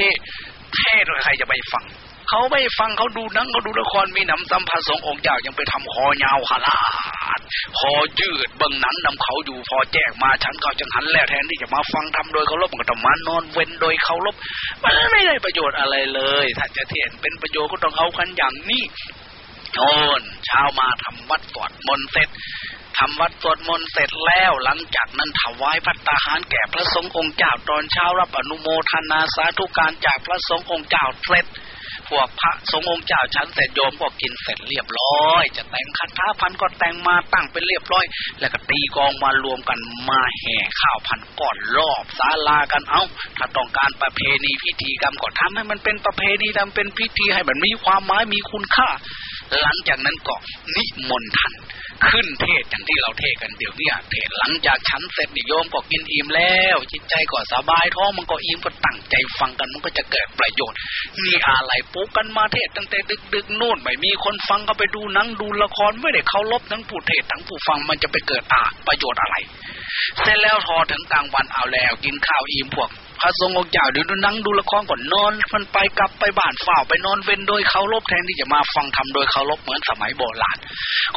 เทศใครจะไปฟัง เขาไม่ฟังเขาดูนังเขาดูละครมีหนำซ้ำพระสงฆ์องค์เจ้ายังไปทำคอยาวขลาดคอยืดเบิ่งหนังนำเขาอยู่พอแจกมาฉันก็จังหันแล้วแทนที่จะมาฟังทำโดยเคารพก็ต้องมานอนเว้นโดยเคารพมันไม่ได้ประโยชน์อะไรเลยถ้าจะเทียนเป็นประโยชน์ก็ต้องเอากันอย่างนี้โอนเช้ามาทำวัดสวดมนต์เสร็จทำวัดสวดมนต์เสร็จแล้วหลังจากนั้นถวายพัตตาหารแก่พระสงฆ์องค์เจ้าตอนเช้ารับอนุโมทนาสาธุการจากพระสงฆ์องค์เจ้าเสร็จ พวกพระสงฆ์องค์เจ้าชั้นเสร็จโยมก็กินเสร็จเรียบร้อย จะแต่งคันท้าพันก็แต่งมาตั้งเป็นเรียบร้อย แล้วก็ตีกองมารวมกันมาแห่ข้าวพันก่อนรอบศาลากันเอา้า ถ้าต้องการประเพณีพิธีกรรมก็ทำให้มันเป็นประเพณีทำเป็นพิธีให้มันมีความหมายมีคุณค่า หลังจากนั้นก็นิมนต์ท่านขึ้นเทศอย่างที่เราเทศกันเดี๋ยวนี้เทศหลังจากฉันเสร็จนิยมก็กินอิ่มแล้ว จิตใจก็สบายท้องมันก็อิ่มก็ตั้งใจฟังกันมันก็จะเกิดประโยชน์นี่อะไรปุ๊กกันมาเทศตั้งแต่ดึกดึกโน่นไม่มีคนฟังก็ไปดูหนังดูละครไม่ได้เคารพทั้งผู้เทศทั้งผู้ฟังมันจะไปเกิดอาประโยชน์อะไร เสร็จแล้วพอถึงกลางวันเอาแล้ว กินข้าวอิ่มพวก พระสงองค์เจ้าเดี๋ยวดูนั่งดูละครก่อนนอน มันไปกลับไปบ้านฝ้าไปนอนเว้นโดยเคารพแทนที่จะมาฟังธรรมโดยเคารพเหมือนสมัยโบราณ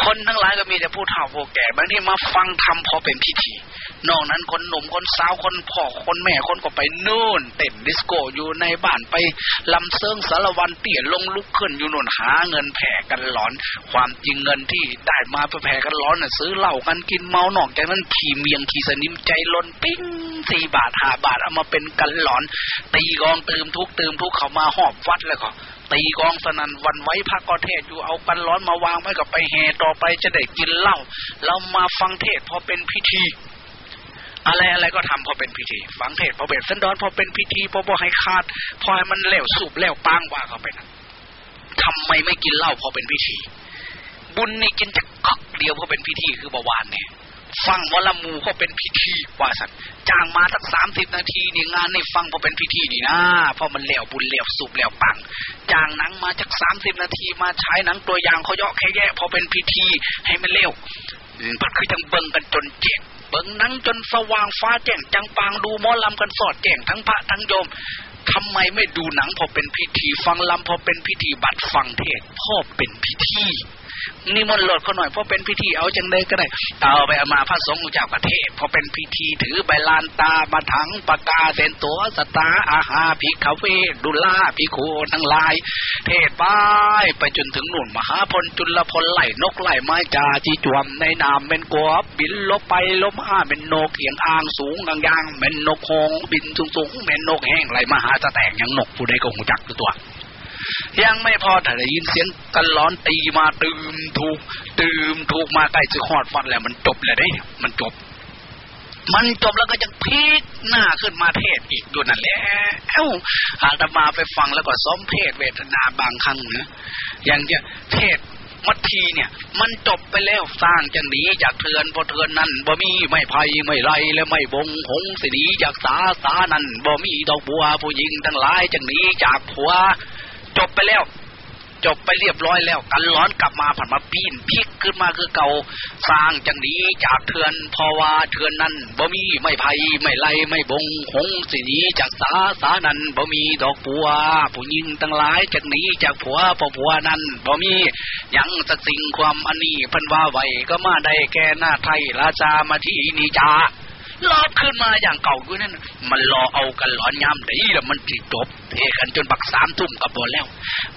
คนทั้งหลายก็มีแต่ผู้เฒ่าผู้แก่บางทีมาฟังธรรมพอเป็นพิธี นอกนั้นคนหนุ่มคนสาวคนพ่อคนแม่คนก็ไปนู่นเต้นดิสโก้อยู่ในบ้านไปลำเซิ้งสารวันเตี่ยลงลุกขึ้นอยู่นู่นหาเงินแผ่กัณฑ์หลอน ความจริงเงินที่ได้มาเพื่อแผ่กัณฑ์หลอนน่ะซื้อเหล้ากันกินเมานอกจากนั้นขี้เมี่ยงขี้สนิมใจลนปิ้ง สี่บาทห้าบาทเอามาเป็นกัณฑ์หลอน ตีกลองตืมทุกตืมทุกเขามารอบวัดแล้วก็ตีกองสนันวันไว้พระก็เทศอยู่เอากันร้อนมาวางไว้กับไปแห่ต่อไปจะได้กินเหล้าเรามาฟังเทศพอเป็นพิธี อะไรอะไรก็ทำพอเป็นพิธี ฟังเทศพอเบ็ดสันดอนพอเป็นพิธีพอบ่ให้ขาด พอให้มันเลี้ยวสูบเลี้ยวปังว่าเขาไปนะทำไมไม่กินเหล้าพอเป็นพิธี บุญนี่กินจากก๊อกเดียวพอเป็นพิธีคือเบาหวานเนี่ย ฟังวลมูก็เป็นพิธีว่าสัตว์จ้างมาสักสามสิบนาทีนี่งานนี่ฟังพอเป็นพิธีนี่นะเพราะมันเหลวบุญเหลวสุบเหลวปังจ้างหนังมาจากสามสิบนาทีมาใช้หนังตัวอย่างเขาเยาะแค่แย่พอเป็นพิธีให้มันเร็วพัดคือจังเบิ่งกันจนเจ็บเบิ่งนังจนสว่างฟ้าแจ้งจังปางดูมอลำกันสอดแจ้งทั้งพระทั้งโยมทำไมไม่ดูหนังพอเป็นพิธี ฟังลำพอเป็นพิธีบัตรฟังเทศพ่อเป็นพิธี นิมนต์หลดเขาหน่อยเพราะเป็นพิธีเอาจังเลยก็ได้เอาไปเอามาพระสงฆ์เจ้าประเทศพอเป็นพิธีถือใบลานตามาถังปากกาเซนตัวสตาอาหาพิคาเวดุล่าพิโคทั้งลาย เทศไปไปจนถึงหนุนมหาพลจุลพลไหลนกไหลไม้จาจีจวมในนามเป็นกบบินลบไปลบมาเป็นนกเขียงอ่างสูงกลางยางเป็นนกหงบินสูงสูงเป็นนกแห้งไหลมหาจะแตกย่างนกผู้ใดก็หูจักตัว ยังไม่พอแต่ได้ยินเสียงกันร้อนตีมาตืมถูกตืมถูกมาใกล้จะหอดฟันแล้วมันจบเลยได้มันจบ มันจบแล้วก็จะพีกหน้าขึ้นมาเทศอีกอยู่นั่นแหละเอ้าอาตมาไปฟังแล้วก็ซ้อมเพศเวทนาบางครั้งนะอย่างเนี้ยเทศมัททีเนี่ย มันจบไปแล้วสร้างจังหนีจากเทือนพอเทือนนั้นบ่มีไม่ไพ่ไม่ไรและไม่บงหงสิหนีจากสาสานั้นบ่มีดอกบัวผู้หญิงทั้งหลายจังหนีจากผัว จบไปแล้ว จบไปเรียบร้อยแล้ว กันร้อนกลับมาผ่านมาปีนพิกขึ้นมาคือเก่าสร้างจังนี้จากเถือนพอว่าเถือนนั้นบ่มีไม่ไผ่ไม่ไล่ไม่บงหงสินี้จากสาสานั้นบ่มีดอกบัวผู้หญิงตั้งหลายจากนี้จากผัวพอผัวนั้นบ่มียังสักสิ่งความอันนี้พันว่าไหวก็มาได้แก่หน้าไทยราชามาที่นี่จ้า ลอบขึ้นมาอย่างเก่าด้วยนั่นมันรอเอากันหลอนย้ำด้แล้วมันจิจบ เทกันจนบักสามทุ่มกับบนแล้ว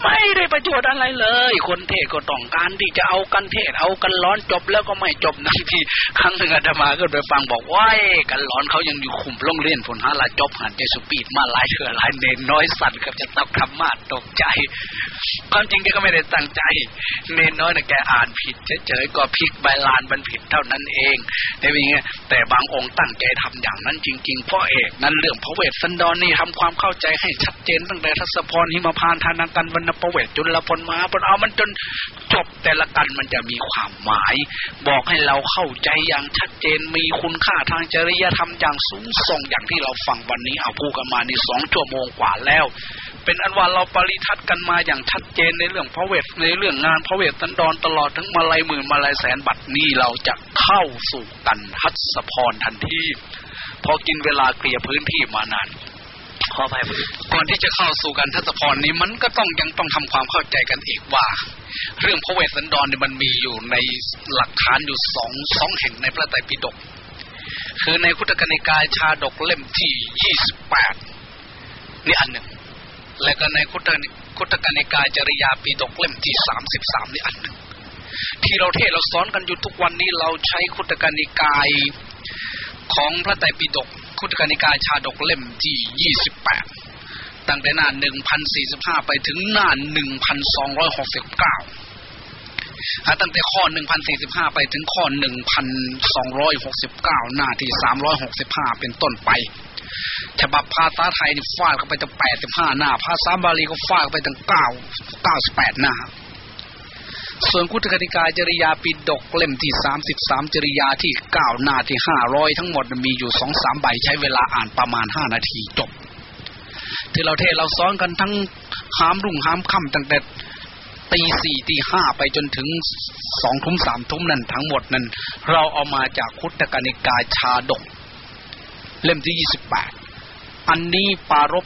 ไม่ได้ประโยชน์อะไรเลย คนเทศก็ต้องการที่จะเอากันเทศเอากันร้อนจบแล้วก็ไม่จบนะทีครั้งหนึ่งอาตมาก็ไปฟังบอกว่ากันร้อนเขายังอยู่คุมโรงเรียนผลหาลาจบหันใจสุปีดมาหลายเถื่อหลายเนนน้อยสั่นกับจะต้องคำมาตกใจความจริงแกก็ไม่ได้ตั้งใจ เนนน้อยนะแกอ่านผิดเฉยๆก็พลิกใบลานมันผิดเท่านั้นเองแต่เป็นไงแต่บางองค์ตั้งใจทำอย่างนั้นจริงๆเพราะเอกนั้นเรื่องพระเวสสันดรนี่ทำความเข้าใจให้ชัดเจนตั้งแต่ทัศพรหิมพานทานังกันวรรณประเวศจุลพลมาพลเอามันจนจบแต่ละกันมันจะมีความหมาย บอกให้เราเข้าใจอย่างชัดเจนมีคุณค่าทางจริยธรรมอย่างสูงส่งอย่างที่เราฟังวันนี้เอาพูดกันมาในสองชั่วโมงกว่าแล้ว เป็นอันว่าเราปริทัศกันมาอย่างชัดเจนในเรื่องพระเวทในเรื่องงานพระเวทสันดรตลอดทั้งมาลายหมื่นมาลายแสนบัตรนี้เราจะเข้าสู่กันทัศพรทันทีพอกินเวลาเคลียร์พื้นที่มานานขออภัยก่อนที่จะเข้าสู่กันทัศพรนี้มันก็ต้องยังต้องทำความเข้าใจกันอีกว่า เรื่องพระเวสสันดรเนี่ยมันมีอยู่ในหลักฐานอยู่สองสองแห่งในพระไตรปิฎกคือในคุตกนิกายชาดกเล่มที่ยี่สิบแปดนี่อันหนึ่ง และก็ในคุตคุตกนิกายจริยาปิฎกเล่มที่สามสิบสามนี่อันหนึ่งที่เราเทศเราสอนกันอยู่ทุกวันนี้เราใช้คุตกนิกายของพระไตรปิฎกคุตกนิกายชาดกเล่มที่ยี่สิบแปดตั้งแต่หน้าหนึ่งพันสี่สิบห้าไปถึงหน้าหนึ่งพันสองร้อยหกสิบเก้าตั้งแต่ข้อหนึ่งพันสี่สิบห้าไปถึงข้อหนึ่งพันสองร้อยหกสิบเก้าหน้าที่สามร้อยหกสิบห้าเป็นต้นไป ฉบับภาษาไทยนี่ฟาดเข้าไปตั้งแปดสิบห้าหน้า ภาษาบาลีก็ฟาดเข้าไปตั้งเก้าเก้าสิบแปดหน้า ส่วนคุตกนิกายจริยาปิดกเล่มที่สามสิบสามจริยาที่เก้าหน้าที่ห้าร้อยทั้งหมดมีอยู่สองสามใบใช้เวลาอ่านประมาณห้านาทีจบ ที่เราเทศเราซ้อนกันทั้งหามรุ่งหามค่ำตั้งแต่ตีสี่ตีห้าไปจนถึงสองทุ่มสามทุ่มนั่นทั้งหมดนั้น เราเอามาจากคุตกนิกายชาดก เล่มที่ยี่สิบแปดอันนี้ปารบ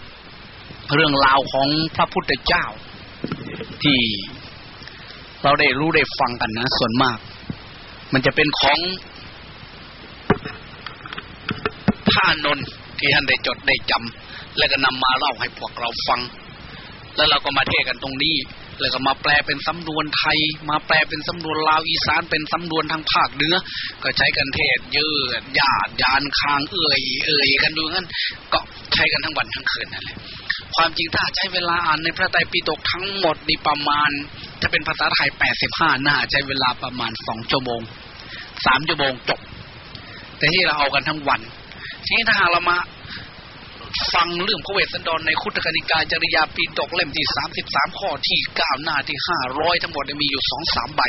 เรื่องราวของพระพุทธเจ้า ที่เราได้รู้ได้ฟังกันนะ ส่วนมาก มันจะเป็นของพระนนท์ที่ท่านได้จดได้จำแล้วก็นำมาเล่าให้พวกเราฟัง แล้วเราก็มาเทกันตรงนี้ แล้วก็มาแปลเป็นสำนวนไทย มาแปลเป็นสำนวนลาวอีสานเป็นสำนวนทางภาคเหนือก็ใช้กันเทศยืดญาติยานคางเอ่ยเอ่ยกันดูงั้นก็ใช้กันทั้งวันทั้งคืนนั่นแหละความจริงถ้าใช้เวลาอ่านในพระไตรปิฎกทั้งหมดนี่ประมาณ ถ้าเป็นภาษาไทยแปดสิบห้าหน้าใช้เวลาประมาณสองชั่วโมงสามชั่วโมงจบ แต่ที่เราเอากันทั้งวันทีนี้ถ้าหากเรามา ฟังเรื่องพระเวสสันดรในคุตกนิกายจริยาปีดกเล่มที่สามสิบสามข้อที่เก้าหน้าที่ห้าร้อยทั้งหมดมีอยู่สองสามใบ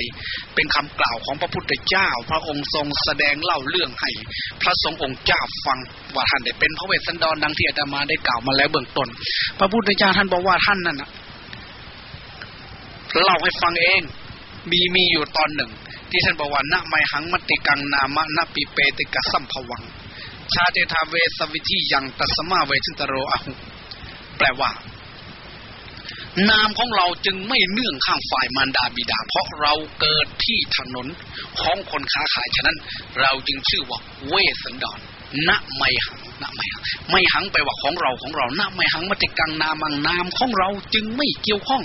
เป็นคำกล่าวของพระพุทธเจ้า พระองค์ทรงแสดงเล่าเรื่องให้ พระสงฆ์องค์เจ้าฟังว่าท่านได้เป็นพระเวสสันดรดังที่อาตมาได้กล่าวมาแล้วเบื้องต้น พระพุทธเจ้าท่านบอกว่าท่านนั่นนะเล่าให้ฟังเองมีมีอยู่ตอนหนึ่ง ที่ท่านบอกว่าณไมหังมติกังนามะณปิเปติกะสัมภวัง ชาเจทาเวสวิธียังตัสมาเวชิตโรอหุแปลว่า นามของเราจึงไม่เนื่องข้างฝ่ายมารดาบิดา เพราะเราเกิดที่ถนนของคนค้าขายฉะนั้น เราจึงชื่อว่าเวสันดรณไมหังณไมหังไม่หังไปว่าของเราของเราณไมหังมติกังนามังนามของเราจึงไม่เกี่ยวข้อง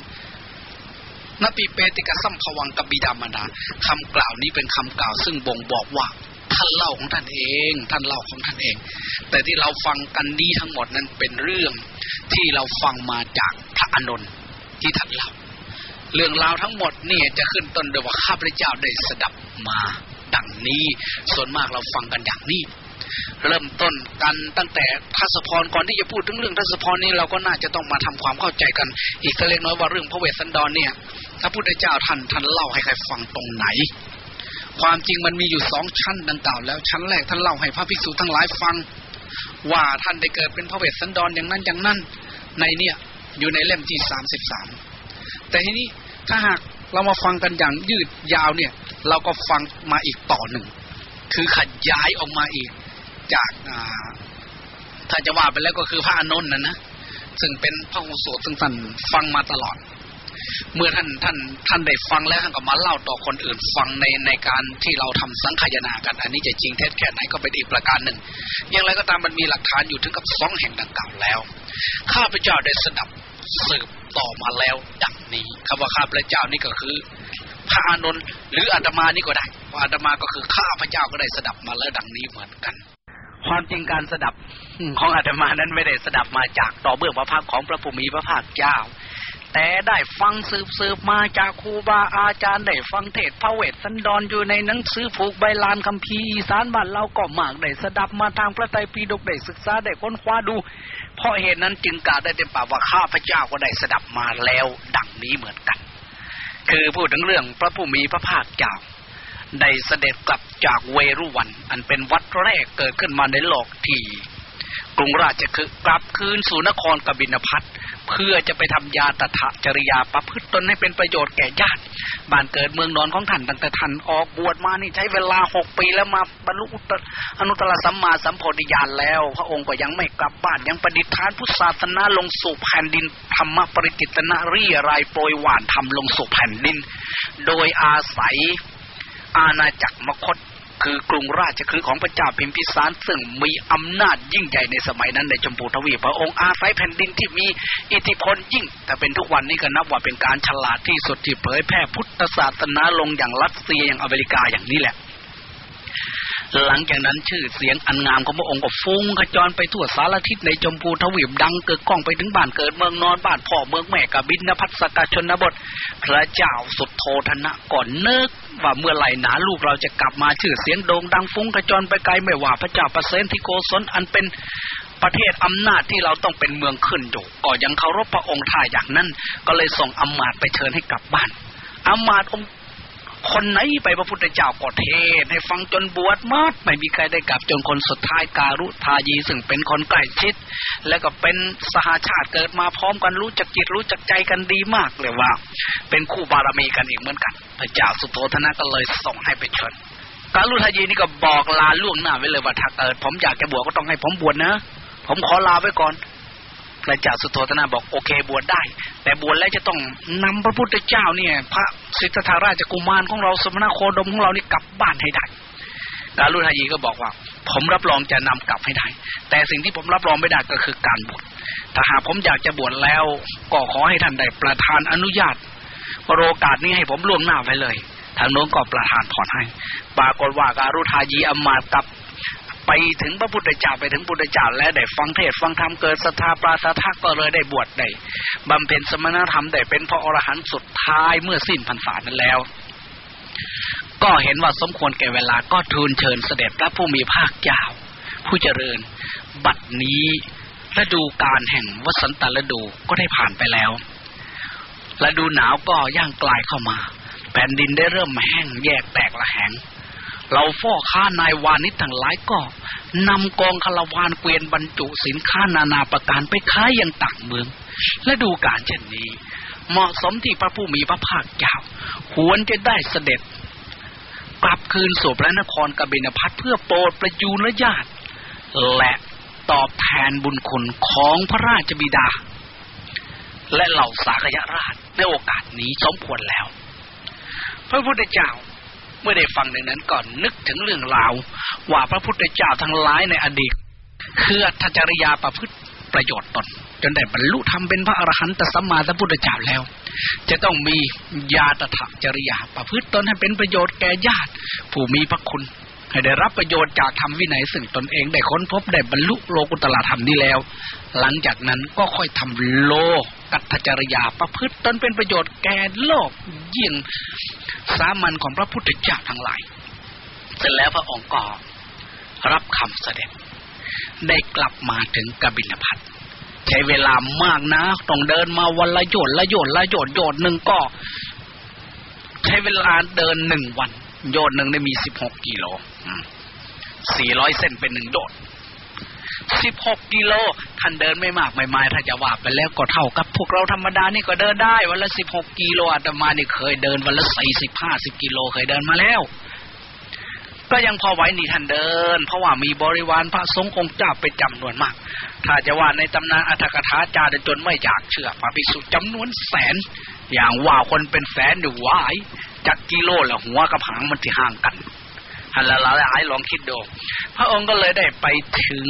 นปีเปติกะสัมภวังกับบิดามารดาคำกล่าวนี้เป็นคำกล่าวซึ่งบ่งบอกว่า ท่านเล่าของท่านเอง ท่านเล่าของท่านเอง แต่ที่เราฟังกันนี้ทั้งหมดนั้นเป็นเรื่องที่เราฟังมาจากพระอานนท์ที่ท่านเล่าเรื่องราวทั้งหมดนี่จะขึ้นต้นโดยว่าข้าพเจ้าได้สดับมาดังนี้ ส่วนมากเราฟังกันอย่างนี้เริ่มต้นกันตั้งแต่ทัศพรก่อนที่จะพูดถึงเรื่องทัศพรนี้เราก็น่าจะต้องมาทำความเข้าใจกัน อีกสักเล็กน้อยว่าเรื่องพระเวสสันดรเนี่ยพระพุทธเจ้าท่านท่านเล่าให้ใครฟังตรงไหน ความจริงมันมีอยู่สองชั้นดังกล่าวแล้วชั้นแรกท่านเล่าให้พระภิกษุทั้งหลายฟัง ว่าท่านได้เกิดเป็นพระเวสสันดรอย่างนั้นอย่างนั้นในเนี่ยอยู่ในเล่มที่สามสิบสามแต่ทีนี้ถ้าหากเรามาฟังกันอย่างยืดยาวเนี่ย เราก็ฟังมาอีกต่อหนึ่ง คือขยายออกมาอีกจากถ้าจะว่าไปแล้วก็คือพระอานนท์นะนะซึ่งเป็นพระโอษซึ่งท่านฟังมาตลอด เมื่อท่านท่านท่านได้ฟังแล้วท่านก็มาเล่าต่อคนอื่นฟังในในการที่เราทำสังขยากัน อันนี้จะจริงเท็จแค่ไหนก็เป็นอีกประการหนึ่ง อย่างไรก็ตามมันมีหลักฐานอยู่ถึงกับสองแห่งดังกล่าวแล้ว ข้าพเจ้าได้สดับสืบต่อมาแล้วดังนี้คำว่าข้าพเจ้านี่ก็คือพระอานนท์หรืออาตมานี่ก็ได้ว่าอาตมาก็คือข้าพเจ้าก็ได้สดับมาแล้วดังนี้เหมือนกันความจริงการสดับของอาตมานั้นไม่ได้สดับมาจากต่อเบื้องพระพักของพระภูมิพระภาคเจ้า แต่ได้ฟังสืบสืบมาจากครูบาอาจารย์ได้ฟังเทศพระเวทสันดรอยู่ในหนังสือผูกใบลานคัมภีร์อีสานบ้านเราก็มากได้สดับมาทางพระไตรปิฎกได้ศึกษาได้ค้นคว้าดู เพราะเหตุนั้นจึงกล่าวได้เต็มปากว่าข้าพเจ้าก็ได้สดับมาแล้ว ดังนี้เหมือนกัน คือพูดถึงเรื่องพระผู้มีพระภาคเจ้าได้เสด็จกลับจากเวรุวัน อันเป็นวัดแรกเกิดขึ้นมาในโลกที่กรุงราชคือกลับคืนสู่นครกบินพัท เพื่อจะไปทำยาตถะจริยาประพฤติตนให้เป็นประโยชน์แก่ญาติบ้านเกิดเมืองนอนของท่านตั้งแต่ท่านออกบวชมานี่ใช้เวลาหกปีแล้วมาบรรลุอนุตตรสัมมาสัมโพธิญาณแล้ว พระองค์ก็ยังไม่กลับบ้านยังประดิษฐานพุทธศาสนาลงสู่แผ่นดินธรรมปริกิตนารีรายโปรยหวานทำลงสู่แผ่นดิน โดยอาศัยอาณาจักรมคต คือกรุงราชคือของพระเจ้าพิมพิสาร ซึ่งมีอำนาจยิ่งใหญ่ในสมัยนั้นในจมพูทวีปพระองค์อาศัยแผ่นดินที่มีอิทธิพลยิ่ง แต่เป็นทุกวันนี้ก็นับว่าเป็นการฉลาดที่สุดที่เผยแพร่พุทธศาสนาลงอย่างรัสเซียอย่างอเมริกาอย่างนี้แหละ หลังจากนั้นชื่อเสียงอันงามของพระองค์ก็ฟุ้งกระจรไปทั่วสารทิศในจมพูทวีปดังเกิดก้องไปถึงบ้านเกิดเมืองนอนบ้านพ่อเมืองแม่กบินนภัสกชนบท พระเจ้าสุดโทธนะก่อนเนิกว่าเมื่อไหร่หนาลูกเราจะกลับมาชื่อเสียงโด่งดังฟุ้งกระจรไปไกลไม่ว่าพระเจ้าประเสนที่โกศลอันเป็นประเทศอำนาจที่เราต้องเป็นเมืองขึ้นอยู่ก็ยังเคารพพระองค์ท่าอย่างนั้น ก็เลยส่งอำมาตย์ไปเชิญให้กลับบ้านอำมาตย์องค์ คนไหนไปพระพุทธเจ้าก็เทศให้ฟังจนบวชมดไม่มีใครได้กลับจนคนสุดท้ายการุทายีซึ่งเป็นคนใกล้ชิด และก็เป็นสหาชาติเกิดมาพร้อมกันรู้จักจิตรู้จักใจกันดีมากเลยว่า เป็นคู่บารมีกันอีกเหมือนกัน พระเจ้าสุโธธนะก็เลยส่งให้ไปเชิญการุทายีนี่ก็บอกลาล่วงหน้าไว้เลยว่าถ้าเกิดผมอยากจะบวชก็ต้องให้ผมบวชนะ ผมขอลาไว้ก่อน พระเจ้าสุโธทนาบอกโอเคบวชได้ แต่บวชแล้วจะต้องนำพระพุทธเจ้าเนี่ย พระสิทธัตถราชกุมารของเราสมณโคดมของเรานี่กลับบ้านให้ได้กาลุทายีก็บอกว่า ผมรับรองจะนำกลับให้ได้ แต่สิ่งที่ผมรับรองไม่ได้ก็คือการบวชถ้าหากผมอยากจะบวชแล้ว ก็ขอให้ท่านได้ประทานอนุญาตโอกาสนี้ให้ผมล่วงหน้าไว้เลยทางโน้นก็ประทานพรให้ ปรากฏว่าการุทายีอมาตกับ ไปถึงพระพุทธเจ้าไปถึงพุทธเจ้าและได้ฟังเทศฟังธรรมเกิดศรัทธาปราศรัทก็เลยได้บวชได้บำเพ็ญสมณธรรมได้เป็นพระอรหันต์สุดท้ายเมื่อสิ้นพรรษานั้นแล้ว ก็เห็นว่าสมควรแก่เวลาก็ทูลเชิญเสด็จพระผู้มีภาคเจ้าผู้เจริญ บัดนี้ฤดูการแห่งวสันตฤดูก็ได้ผ่านไปแล้วฤดูหนาวก็ย่างกลายเข้ามา แผ่นดินได้เริ่มแห้งแยกแตกละแหง เราฟอค้านายวานิชทั้งหลายก็นำกองคารวานเกวียนบรรจุสินค้านานาประการไปขายยังต่างเมือง และดูการเช่นนี้ เหมาะสมที่พระผู้มีพระภาคเจ้าควรจะได้เสด็จ กลับคืนสู่พระนครกบินพัทเพื่อโปรดประยูนญาติ และตอบแทนบุญคุณของพระราชบิดา และเหล่าสากยราชในโอกาสนี้สมควรแล้ว พระพุทธเจ้า เมื่อได้ฟังดังนั้นก่อนนึกถึงเรื่องราว ว่าพระพุทธเจ้าทั้งหลายในอดีตคือทัจริยาประพฤติประโยชน์ตนจนได้บรรลุธรรมเป็นพระอรหันตสัมมาสัมพุทธเจ้าแล้ว จะต้องมีญาตถจริยาประพฤติตนให้เป็นประโยชน์แก่ญาติ ผู้มีพระคุณ ให้ได้รับประโยชน์จากธรรมวินัยซึ่งตนเองได้ค้นพบได้บรรลุโลกุตละธรรมนี้แล้ว หลังจากนั้นก็ค่อยทำโลกัตจริยาประพฤติตนเป็นประโยชน์แก่โลกยิ่งสามัญของพระพุทธเจ้าทั้งหลาย เสร็จแล้วพระองค์ก็รับคำเสด็จ ได้กลับมาถึงกบิลพัทใช้เวลามากนะต้องเดินมาวันละโยดละโยดละโยดโยดหนึ่งก็ ใช้เวลาเดินหนึ่งวัน โยดหนึ่งได้มีสิบหกกิโล สี่ร้อยเส้นเป็นหนึ่งโยดสิบหกกิโล ท่านเดินไม่มากไม่มายถ้าจะว่าไปแล้วก็เท่ากับ พวกเราธรรมดานี่ก็เดินได้ วันละสิบหกกิโลอาตมานี่เคยเดินวันละสี่สิบห้าสิบกิโลเคยเดินมาแล้ว ก็ยังพอไหวนี่ท่านเดิน เพราะว่ามีบริวารพระสงฆ์องค์เจ้าเป็นจำนวนมาก ถ้าจะว่าในตำนานอัตถกถาจาจนไม่อยากเชื่อพระภิกษุจำนวนแสน อย่างว่าคนเป็นแสนดูวายจากกิโลละหัวกับหางมันที่ห่างกัน ฮันละละไอ้ลองคิดดู พระองค์ก็เลยได้ไปถึง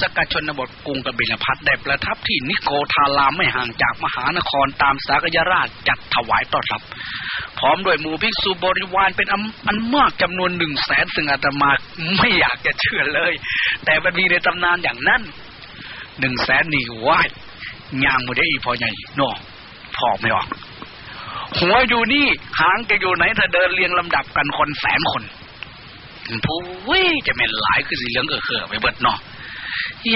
สกชนบทกรุงกบิลพัทได้ประทับที่นิโคทารามไม่ห่างจากมหานครตามสากยราชจัดถวายต้อนรับ พร้อมด้วยหมู่ภิกษุบริวารเป็นอันมากจำนวนหนึ่งแสนซึ่งอาตมาไม่อยากจะเชื่อเลย แต่มันมีในตำนานอย่างนั้นหนึ่งแสนนี่ว่ายยางมือได้อีพอใหญ่นอพอไม่ออก หัวอยู่นี่หางจะอยู่ไหนถ้าเดินเรียงลำดับกันคนแสนคน ผู้เว้จะเป็นหลายคือสีเหลืองเออไปเบิดเนาะ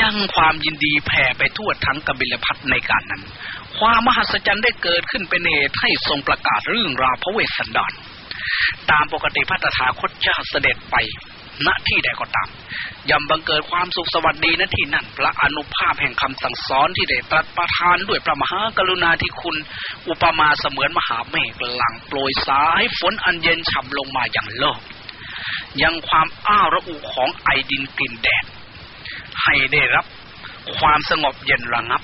ยังความยินดีแผ่ไปทั่วทั้งกบิลพัทในการนั้น ความมหัศจรรย์ได้เกิดขึ้นเป็นเหตุให้ทรงประกาศเรื่องราวพระเวสสันดร ตามปกติพระตถาคตเจ้าเสด็จไปณที่ใดก็ตามย่อมบังเกิดความสุขสวัสดีณที่นั่นพระอนุภาพแห่งคำสั่งสอนที่ได้ตรัสประทานด้วยพระมหากรุณาธิคุณ อุปมาเสมือนมหาเมฆหลังโปรยสายฝนอันเย็นฉ่ำลงมาอย่างโลก ยังความอ้าวระอุของไอดินกลิ่นแดด ให้ได้รับความสงบเย็นระงับ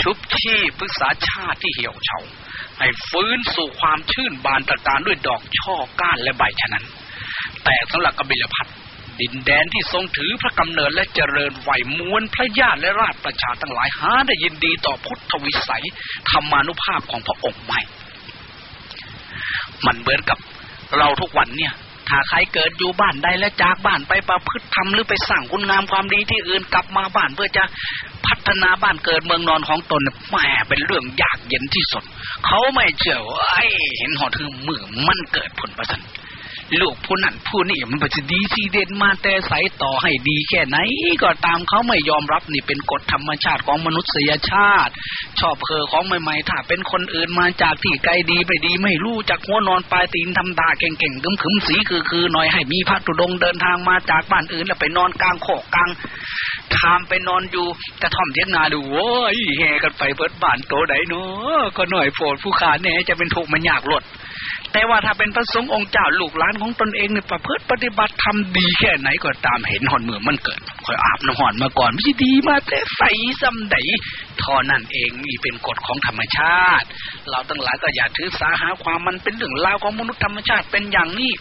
ชุบชีพฤกษาชาติที่เหี่ยวเฉาให้ฟื้นสู่ความชื่นบานตะการด้วยดอกช่อก้านและใบฉะนั้น แต่สำหรับกบิลพัทดินแดนที่ทรงถือพระกำเนิดและเจริญไหวมวลพระญาติและราชประชาทั้งหลายหาได้ยินดีต่อพุทธวิสัยธรรมานุภาพของพระองค์ไม่ มันเหมือนกับเราทุกวันเนี่ย ถ้าใครเกิดอยู่บ้านใดและจากบ้านไปประพฤติทำหรือไปสั่งคุณงามความดีที่อื่นกลับมาบ้านเพื่อจะพัฒนาบ้านเกิดเมืองนอนของตนแหมเป็นเรื่องยากเย็นที่สุด เขาไม่เชื่อเห็นหอถืมมือมันเกิดผลประสัน ลูกผู้นั้นผู้นี้มันจะดีสีเด่นมาแต่ใสต่อให้ดีแค่ไหน ก็ตามเขาไม่ยอมรับนี่เป็นกฎธรรมชาติของมนุษยชาติ ชอบเพอของใหม่ๆถ้าเป็นคนอื่นมาจากที่ไกลดีไปดีไม่รู้จากหัวนอนปลายตีนทำตาเก่งๆกึมขึมสีคือคือหน่อยให้มีพระตุดงเดินทางมาจากบ้านอื่นแล้วไปนอนกลางโคกกลางทามไปนอนอยู่กระท่อมเทียงนาดูโอ้ยแห่กันไปเปิดบ้านโตไหนเนาะก็หน่อยโปรดผู้ขาแน่จะเป็นถูกมันยากหลด แต่ว่าถ้าเป็นพระสงฆ์องค์เจ้าลูกหลานของตนเองเนี่ยประพฤติปฏิบัติทำดีแค่ไหนก็ตามเห็นหอนเมือมันเกิดคอยอาบน้ำหอนมาก่อนไม่ใช่ดีมาแต่ใสซ้ำใดทอนั่นเองนี่เป็นกฎของธรรมชาติ เราตั้งหลายก็อย่าถือสาหาความมันเป็นเรื่องราวของมนุษย์ธรรมชาติเป็นอย่างนี้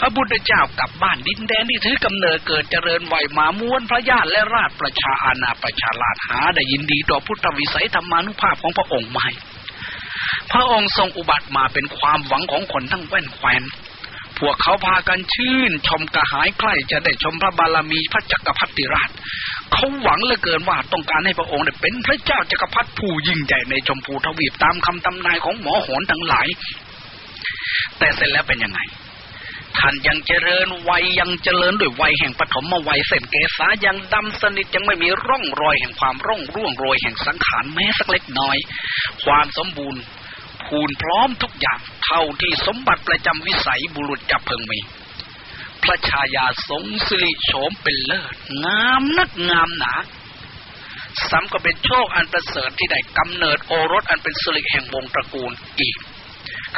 พระพุทธเจ้ากลับบ้านดินแดนที่ถือกำเนิดเกิดเจริญไหวมาม้วนพระญาติและราชประชาอาณาประชาราชหาได้ยินดีต่อพุทธวิสัยธรรมานุภาพของพระองค์ไม่ พระองค์ทรงอุบัติมาเป็นความหวังของคนทั้งแว่นแควนพวกเขาพากันชื่น ชมกระหายใกล้จะได้ชมพระบารมีพระจักรพรรดิราช เขาหวังเหลือเกินว่าต้องการให้พระองค์เป็นพระเจ้าจักรพรรดิผู้ยิ่งใหญ่ในชมพูทวีปตามคำตำนายของหมอหอนทั้งหลาย แต่เสร็จแล้วเป็นยังไง ท่านยังเจริญวัยยังเจริญด้วยวัยแห่งปฐมวัยเส้นเกษายังดำสนิทยังไม่มีร่องรอยแห่งความร่องร่วงโรยแห่งสังขารแม้สักเล็กน้อย ความสมบูรณ์พูนพร้อมทุกอย่างเท่าที่สมบัติประจำวิสัยบุรุษจะเพึงมี พระชายาทรงสิริโฉมเป็นเลิศ งามนักงามหนาซ้ำก็เป็นโชคอันประเสริฐที่ได้กำเนิดโอรสอันเป็นสิริแห่งวงตระกูลอีก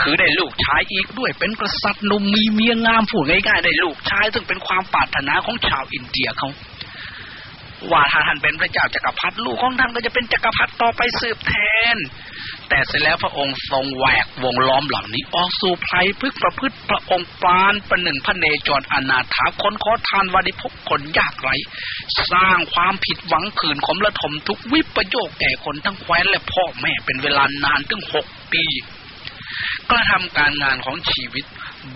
คือได้ลูกชายอีกด้วยเป็นกษัตริย์หนุ่มมีเมียงามผู้ง่ายๆได้ลูกชายซึ่งเป็นความปรารถนาของชาวอินเดียเขาว่าถ้าท่านเป็นพระเจ้าจักรพรรดิลูกของท่านก็จะเป็นจักรพรรดิต่อไปสืบแทน แต่เสร็จแล้วพระองค์ทรงแหวกวงล้อมเหล่านี้ออกสู่ไพรพึกประพฤติพระองค์ปานประหนึ่งพระเนจรอนาถาคนขอทานวาดิพกคนยากไร้สร้างความผิดหวังขืนขมละทมทุกวิปโยคแก่คนทั้งแคว้นและพ่อแม่เป็นเวลานานถึงหกปี กระทำการงานของชีวิต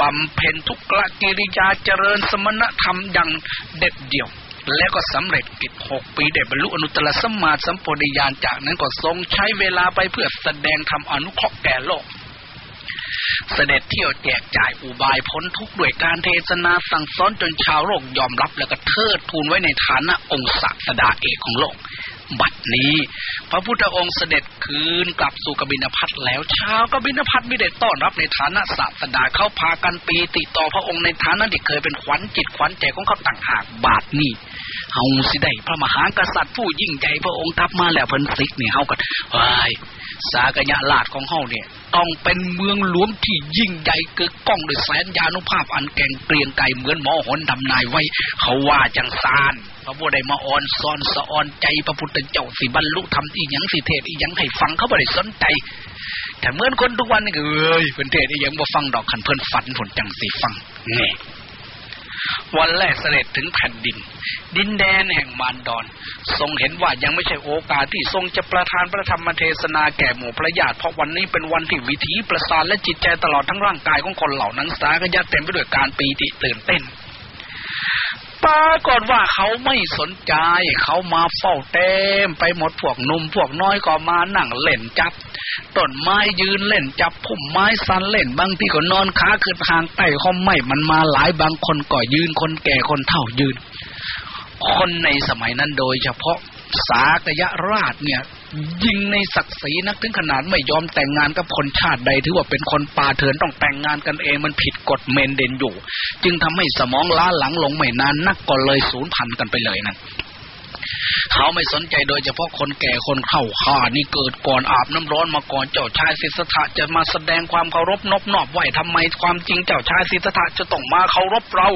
บำเพ็ญทุกกะกิริยาเจริญสมณธรรมอย่างเด็ดเดี่ยว แล้วก็สำเร็จกิจหกปีได้บรรลุอนุตตรสมมาสัมปวิญาณจากนั้นก็ทรงใช้เวลาไปเพื่อแสดงทำอนุเคราะห์แก่โลกเสด็จเที่ยวแจกจ่ายอุบายพ้นทุกข์ด้วยการเทศนาสั่งสอนจนชาวโลกยอมรับแล้วก็เทิดทูนไว้ในฐานะองค์ศาสดาเอกของโลก บัดนี้ พระพุทธองค์เสด็จคืนกลับสู่กบินพัทแล้วชาวกบินพัทไม่ได้ต้อนรับในฐานะศาสดาเข้าพากันปีติต่อพระองค์ในฐานะที่เคยเป็นขวัญจิตขวัญใจของเขาต่างหากบาดนี้ เฮาสิได้พระมหากษัตริย์ผู้ยิ่งใหญ่พระองค์กลับมาแล้วเพิ่นสิกนี่ยเฮาก็วายสากยะลาดของเฮาเนี่ย ต้องเป็นเมืองหลวงที่ยิ่งใหญ่เกิดก้องด้วยแสนยานุภาพอันแก่งเกรียงไกรเหมือนหมอหนทำนายไว้ เขาว่าจังซานพระพุได้มาอ่อนซอนสะออนใจพระพุทธเจ้าสิบรรลุธรรมอีหยังสิเทศอีหยังให้ฟังเขาบ่ได้สนใจแต่เหมือนคนทุกวันนี่ก็เอ้ยเพิ่นเทศอีหยังบ่ฟังดอกคันเพิ่นฝันผลจังสิฟังนี่ วันแรกเสด็จถึงแผ่นดิน ดินแดนแห่งมารดอน ทรงเห็นว่ายังไม่ใช่โอกาสที่ทรงจะประทานพระธรรมเทศนาแก่หมู่พระญาติเพราะวันนี้เป็นวันที่วิถีประสานและจิตใจตลอดทั้งร่างกายของคนเหล่านั้นสากยะเต็มไปด้วยการปีติตื่นเต้น ปรากฏว่าเขาไม่สนใจ เขามาเฝ้าเต็มไปหมดพวกหนุ่มพวกน้อยก็มานั่งเล่นจับต้นไม้ยืนเล่นจับพุ่มไม้สันเล่นบางที่ก็นอนขาขึ้นทางใต้ข้อไม่มันมาหลายบางคนก็ยืนคนแก่คนเฒ่ายืน คนในสมัยนั้นโดยเฉพาะ สากยราชเนี่ย ยิงในศักดิ์ศรีนักถึงขนาดไม่ยอมแต่งงานกับคนชาติใดถือว่าเป็นคนป่าเถื่อนต้องแต่งงานกันเองมันผิดกฎเมนเดนอยู่ จึงทำให้สมองล้าหลังลงไม่นานนักก็เลยสูญพันธุ์กันไปเลยนั่น เขาไม่สนใจโดยเฉพาะคนแก่คนเข้าข่านี่เกิดก่อนอาบน้ำร้อนมาก่อนเจ้าชายสิทธัตถะจะมาแสดงความเคารพนบนอบไหวทำไมความจริงเจ้าชายสิทธัตถะจะต้องมาเคารพเรา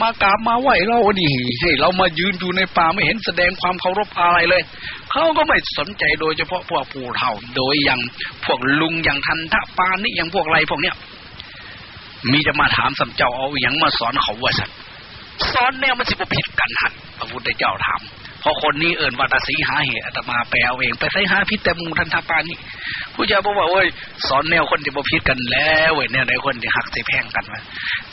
มากราบมาไหวเราดิให้เรามายืนอยู่ในป่าไม่เห็นแสดงความเคารพอะไรเลย เขาก็ไม่สนใจโดยเฉพาะพวกผู้เฒ่า โดยอย่างพวกลุงอย่างทันทะปานี่อย่างพวกไรพวกเนี้ยมีจะมาถามสัมเจ้าเอาอย่างมาสอนเขาว่าสัตว์สอนแนวมันสิบผิดกันหันพระพุทธเจ้าถาม พอคนนี้เอิ่นวัตสีหาเหตุอาตมาแปลเอาเอง ไปใส่หาพิษแต่มูทันทาปานี่ผู้เจ้าบอกว่าเว้ยสอนแนวคนที่บ่พิษกันแล้วเว้ยแนวไหนคนที่หักใส่แพงกันมา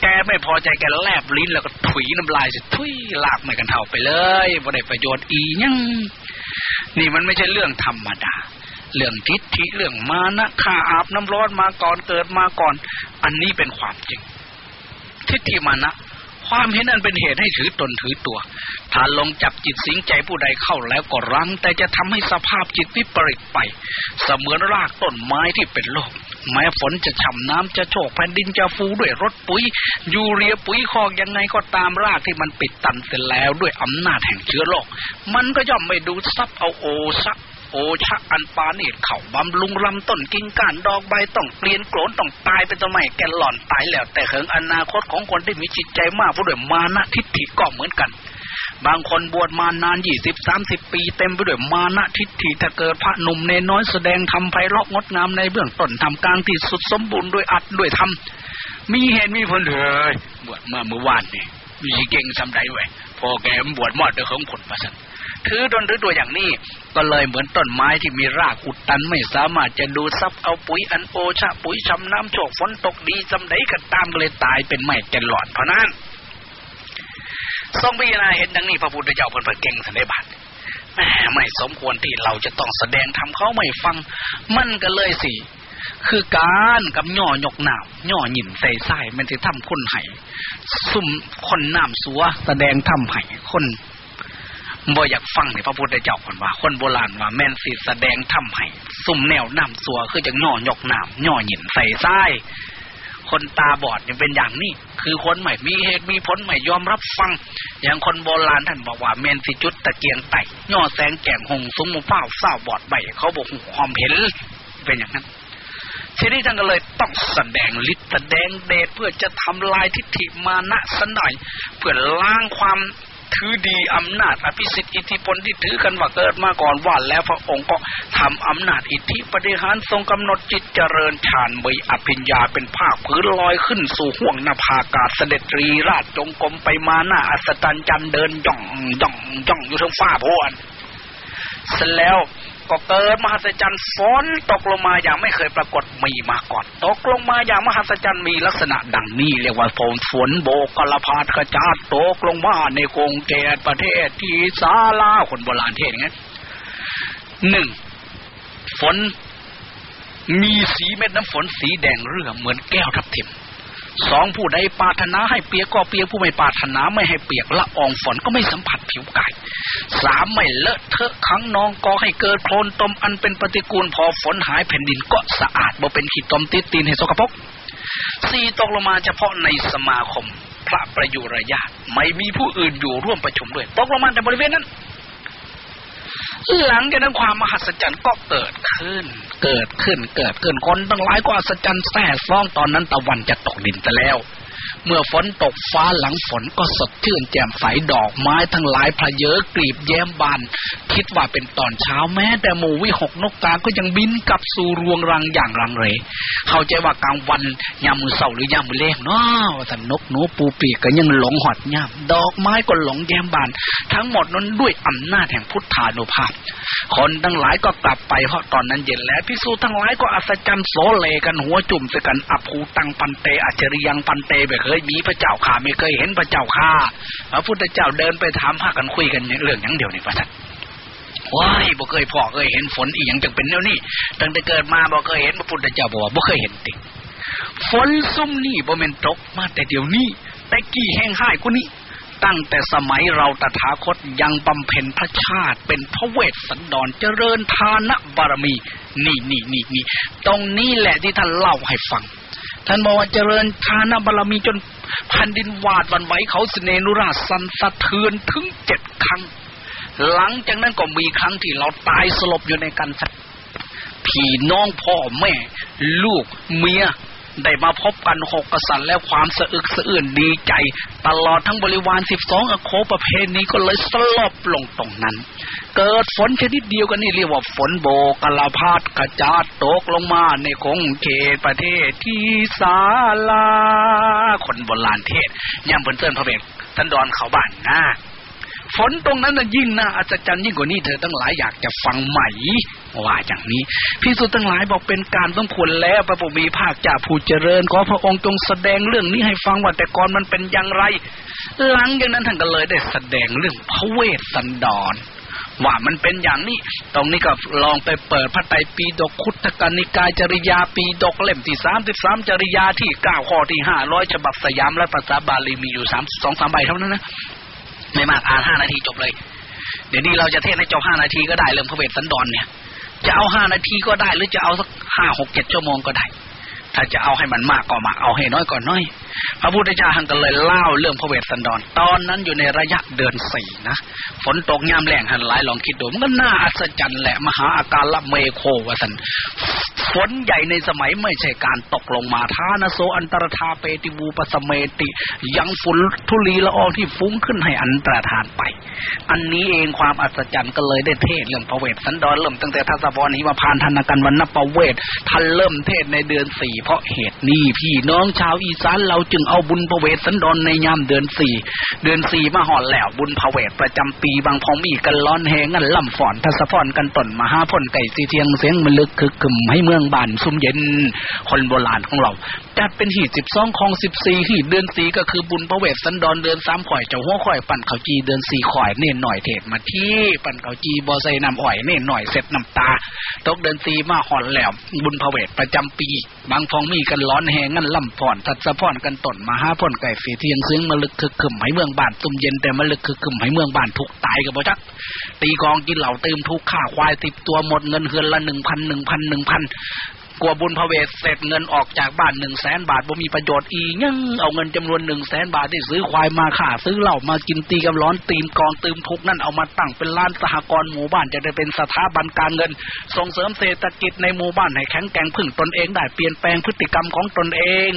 แกไม่พอใจแกแลบลิ้นแล้วก็ถุยน้ำลายสิถุยลากไม่กันเท่าไปเลยบ่ได้ประโยชน์อียังนี่มันไม่ใช่เรื่องธรรมดาเรื่องทิฏฐิเรื่องมานะข้าอาบน้ำร้อนมาก่อนเกิดมาก่อน อันนี้เป็นความจริง ทิฏฐิมานะ ความเห็นนั้นเป็นเหตุให้ถือตนถือตัว ถ้าลงจับจิตสิงใจผู้ใดเข้าแล้วก็รังแต่จะทำให้สภาพจิตวิปริตไป เสมือนรากต้นไม้ที่เป็นโลก แม้ฝนจะฉ่ำน้ำจะโชกแผ่นดินจะฟูด้วยรถปุ๋ย ยูเรียปุ๋ยคอกยังไงก็ตามรากที่มันปิดตันเสร็จแล้วด้วยอำนาจแห่งเชื้อโรคมันก็ย่อมไม่ดูซับเอาโอซับ โอชะอันปาเนตเขาบำรุงลำต้นกิ่งก้านดอกใบต้องเปลี่ยนโกรนต้องตายเป็นต้นไม้แกหล่อนตายแล้ว แต่เหิงอนาคตของคนที่มีจิตใจมากผู้ด้วยมานะทิฏฐิก็เหมือนกัน บางคนบวชมานานยี่สิบสามสิบปี เต็มไปด้วยมานะทิฏฐิถ้าเกิดพระหนุ่มเนน้อยแสดงทำไพเราะงดงามในเบื้องต้นทำกลางที่สุดสมบูรณ์ด้วยอัดด้วยธรรมมีเหตุมีผลเลยบวชมาเมื่อวานนี่มีเก่งสำไรไว้พอแกมบวชมอดเดือของผลประสัน ถือดนหรือตัวอย่างนี้ ก็เลยเหมือนต้นไม้ที่มีรากอุดตันไม่สามารถจะดูซับเอาปุ๋ยอันโอชะปุ๋ยชำน้ำโชกฝนตกดีจำได้ก็ตามก็เลยตายเป็นไม้แกนหลอดเพราะนั้นทรงพิจารณาเห็นดังนี้พระพุทธเจ้าเพิ่นเปิดเก่งสันได้บัตแหมไม่สมควรที่เราจะต้องแสดงทำเขาไม่ฟัง มันก็เลยสิคือการกับย่อยกหนาวย่อหยินใส่ไส้มันจะทำคนไห้ซุ่มคนน้ำสัวแสดงทำไห้คน บ่อยากฟังในพระพุทธเจ้าคนว่า คนโบราณว่าแม่นสิแสดงทำให้ซุ่มแนวน้ำสัวคือจะย่อยกน้ำย่อหยินใส่ไส้คนตาบอดยังเป็นอย่างนี้ คือคนใหม่มีเหตุมีผลใหม่ยอมรับฟัง อย่างคนโบราณท่านบอกว่าเมนสิจุดตะเกียงไต่ย่อแสงแก่งหงสุมมุเฝ้าเศร้าบอดใบเขาบอกความเห็นเป็นอย่างนั้นทีนี้ท่านก็เลยต้องแสดงฤทธิ์แสดงเดชเพื่อจะทำลายทิฏฐิมานะสันหน่อย เพื่อล้างความ ถือดีอำนาจอภิสิทธิ์อิทธิพลที่ถือกันว่าเกิดมาก่อนว่าแล้วพระองค์ก็ทำอำนาจอิทธิปฏิหารทรงกำหนดจิตเจริญฌานมีอภิญญาเป็นภาคพื้นลอยขึ้นสู่ห่วงนภากาศเสด็จรีราชจงกรมไปมาหน้าอัศจรรย์จันเดินย่องย่องย่องอยู่ทั้งฟ้าพวนเสร็จแล้ว ก็เกิดมหัศจรรย์ฝนตกลงมาอย่างไม่เคยปรากฏมีมาก่อนตกลงมาอย่างมหัศจรรย์มีลักษณะดังนี้ เรียกว่าฝนฝนโบกลพาดกระจาดตกลงมาในกรุงเทพประเทศที่ซาลาคนโบราณเทศงั้นหนึ่งฝนมีสีเม็ดน้ำฝนสีแดงเรือเหมือนแก้วทับทิม สองผู้ใดปาถนาให้เปียกก็เปียกผู้ไม่ปาถนาไม่ให้เปียกละอองฝนก็ไม่สัมผัสผิวกายสามไม่เลอะเทอะขังนองก็ให้เกิดโคลนตมอันเป็นปฏิกูลพอฝนหายแผ่นดินก็สะอาดบ่เป็นขีดตมติดตีนให้สกปรกสี่ตกลงมาเฉพาะในสมาคม พระประยุรญาติไม่มีผู้อื่นอยู่ร่วมประชุมด้วยตกลงมาแต่บริเวณนั้น หลังจากนั้นความมหัศจรรย์ก็เกิดขึ้น เกิดขึ้น เกิดขึ้นคนตั้งหลายก็อัศจรรย์แท้ซ่องตอนนั้นตะวันจะตกดินแต่แล้ว เมื่อฝนตกฟ้าหลังฝนก็สดชื่นแจ่มใสดอกไม้ทั้งหลายพะเยอกลีบแย้มบาน คิดว่าเป็นตอนเช้าแม้ แต่หมูวิหกนกกาก็ยังบินกลับสู่รวงรังอย่างรังเร เข้าใจว่ากลางวันยามมือเสาหรือยามมือเล่งเนาะแต่นกหนูปูปีกก็ยังหลงหอดยามดอกไม้ก็หลงแย้มบาน ทั้งหมดนั้นด้วยอำนาจแห่งพุทธานุภาพ คนทั้งหลายก็กลับไปเพราะตอนนั้นเย็นแล้วพิสูจทั้งหลายก็อัศจรรย์โสเลกันหัวจุ่มใส่กันอภูตังปันเตอัจฉริยังปันเตไปเคยมีพระเจ้าข้าไม่เคยเห็นพระเจ้าข้าพระพุทธเจ้าเดินไปถามพากันคุยกันเรื่องอย่างเดียวนี่พระท่านว้ายบ่เคยพ่อเคยเห็นฝนอีหยังจังเป็นแนวนี้ตั้งแต่เกิดมาบ่เคยเห็นพระพุทธเจ้าบอกว่าบ่เคยเห็นติฝนซุ่มนี่บ่แม่นตกมาแต่เดี๋ยวนี้ แต่กี่แห้งห้ายกว่านี้ตั้งแต่สมัยเราตถาคตยังบำเพ็ญพระชาติ เป็นพระเวสสันดรเจริญทานบารมี นี่นี่นี่นี่ตรงนี้แหละที่ท่านเล่าให้ฟัง ท่านบอกว่าเจริญทานบารมีจนแผ่นดินวาดวันไหวเขาสเนนุราสันสะเทือนถึงเจ็ดครั้ง หลังจากนั้นก็มีครั้งที่เราตายสลบอยู่ในกันพี่น้องพ่อแม่ ลูกเมีย ได้มาพบกันหกกษัตริย์แล้วความสะอึกสะอื้นดีใจ ตลอดทั้งบริวารสิบสองอโคประเพณีก็เลยสลบลงตรงนั้น เกิดฝนชนิดเดียวกันนี่เรียกว่าฝนโบกลาพาดกระจาดตกลงมาในคงเขตประเทศที่ศาลาคนโบราณเทศย่ำเพิ่นเตือนพระเบกท่านดอนเขาบ้านนะ ฝนตรงนั้นน่ะยิ่งน่าอัศจรรย์ยิ่งกว่านี้เธอตั้งหลายอยากจะฟังใหม่ว่าอย่างนี้พิสุตั้งหลายบอกเป็นการต้องควรแล้วพระบุมีภาคจ่าผู้เจริญขอพระองค์จงแสดงเรื่องนี้ให้ฟังว่าแต่ก่อนมันเป็นอย่างไร หลังจากนั้นท่านก็เลยได้แสดงเรื่องพระเวสสันดรว่ามันเป็นอย่างนี้ ตรงนี้ก็ลองไปเปิดพระไตรปิฎกคุตกนิกายจริยาปีดกเล่มที่สามสิบสามจริยาที่เก้าข้อที่ห้าร้อยฉบับสยามและภาษาบาลีมีอยู่สามสองสามใบเท่านั้นนะ ไม่มากอ่านห้านาทีจบเลย เดี๋ยวนี้เราจะเทศให้จบห้านาทีก็ได้เรื่องพระเวสสันดรเนี่ย จะเอาห้านาทีก็ได้ หรือจะเอาสักห้าหกเจ็ดชั่วโมงก็ได้ ถ้าจะเอาให้มันมากก็มากเอาให้น้อยก็น้อย พระพุทธเจ้าท่านก็เลยเล่าเรื่องพระเวสสันดร ตอนนั้นอยู่ในระยะเดือนสี่นะฝนตกยามแรงหันหลายลองคิดดูมันก็น่าอัศจรรย์แหละมหาอาการละเมโควสัน ฝนใหญ่ในสมัยไม่ใช่การตกลงมาทานโสอันตรธาเปติบูปสเมติ ยังฝุ่นทุลีละอองที่ฟุ้งขึ้นให้อันตรธานไป อันนี้เองความอัศจรรย์ก็เลยได้เทศเรื่องพระเวสสันดรเริ่มตั้งแต่ทัศพรนี้มาพานธนกันวันนประเวทท่านเริ่มเทศในเดือนสี่เพราะเหตุนี้พี่น้องชาวอีสานเราจึงเอาบุญพระเวทสันดรในยามเดือนสี่เดือนสี่มาหอดแล้วบุญพระเวทประจำปีบางพองมีกันร้อนแหงันล่ำฝอนทัศพรกันต้นมหาพ่นไก่สีเทียงเสียงมันลึกคือคึมให้เมืองบานซุ่มเย็น คนโบราณของเราจัดเป็นหีดสิบสองของสิบสี่หีดเดือนสี่ก็คือบุญพระเวทสันดรเดือนสามข่อยเจ้าหัวข่อยปั่นเขาจีเดือนสี่ข่อยเน่นหน่อยเทศมาที่ปั่นเขาจีบอใส่น้ำอ่อยเน่นหน่อยเสร็จน้ำตา ตกเดือนสี่มาหอนแหล้วบุญพระเวทประจำปี บางพองมีกันร้อนแหงันล่ำฝอนทัศพรกันต้นมหาพ่นไก่สีเทียงเสียงมาลึกคือคึมให้เมืองบ้านซุ่มเย็นแต่มาลึกคือคึมให้เมืองบ้านทุกตายกับบ่จักตีกองกินเหล่าเตืมทุกข่าควายติดตัวหมดเงินเฮือนละหนึ่งพันหนึ่งพันหนึ่งพันกลัวบุญพระเวทเสร็จเงินออกจากบ้านหนึ่งแสนบาทบ่มีประโยชน์อียังเอาเงินจำนวนหนึ่งแสนบาทที่ซื้อควายมาข่าซื้อเหล้ามากินตีกับร้อนตีมกองตืมทุกนั่นเอามาตั้งเป็นร้านสหกรณ์หมู่บ้านจะได้เป็นสถาบันการเงิน ส่งเสริมเศรษฐกิจในหมู่บ้านให้แข็งแกร่งพึ่งตนเองได้เปลี่ยนแปลงพฤติกรรมของตนเอง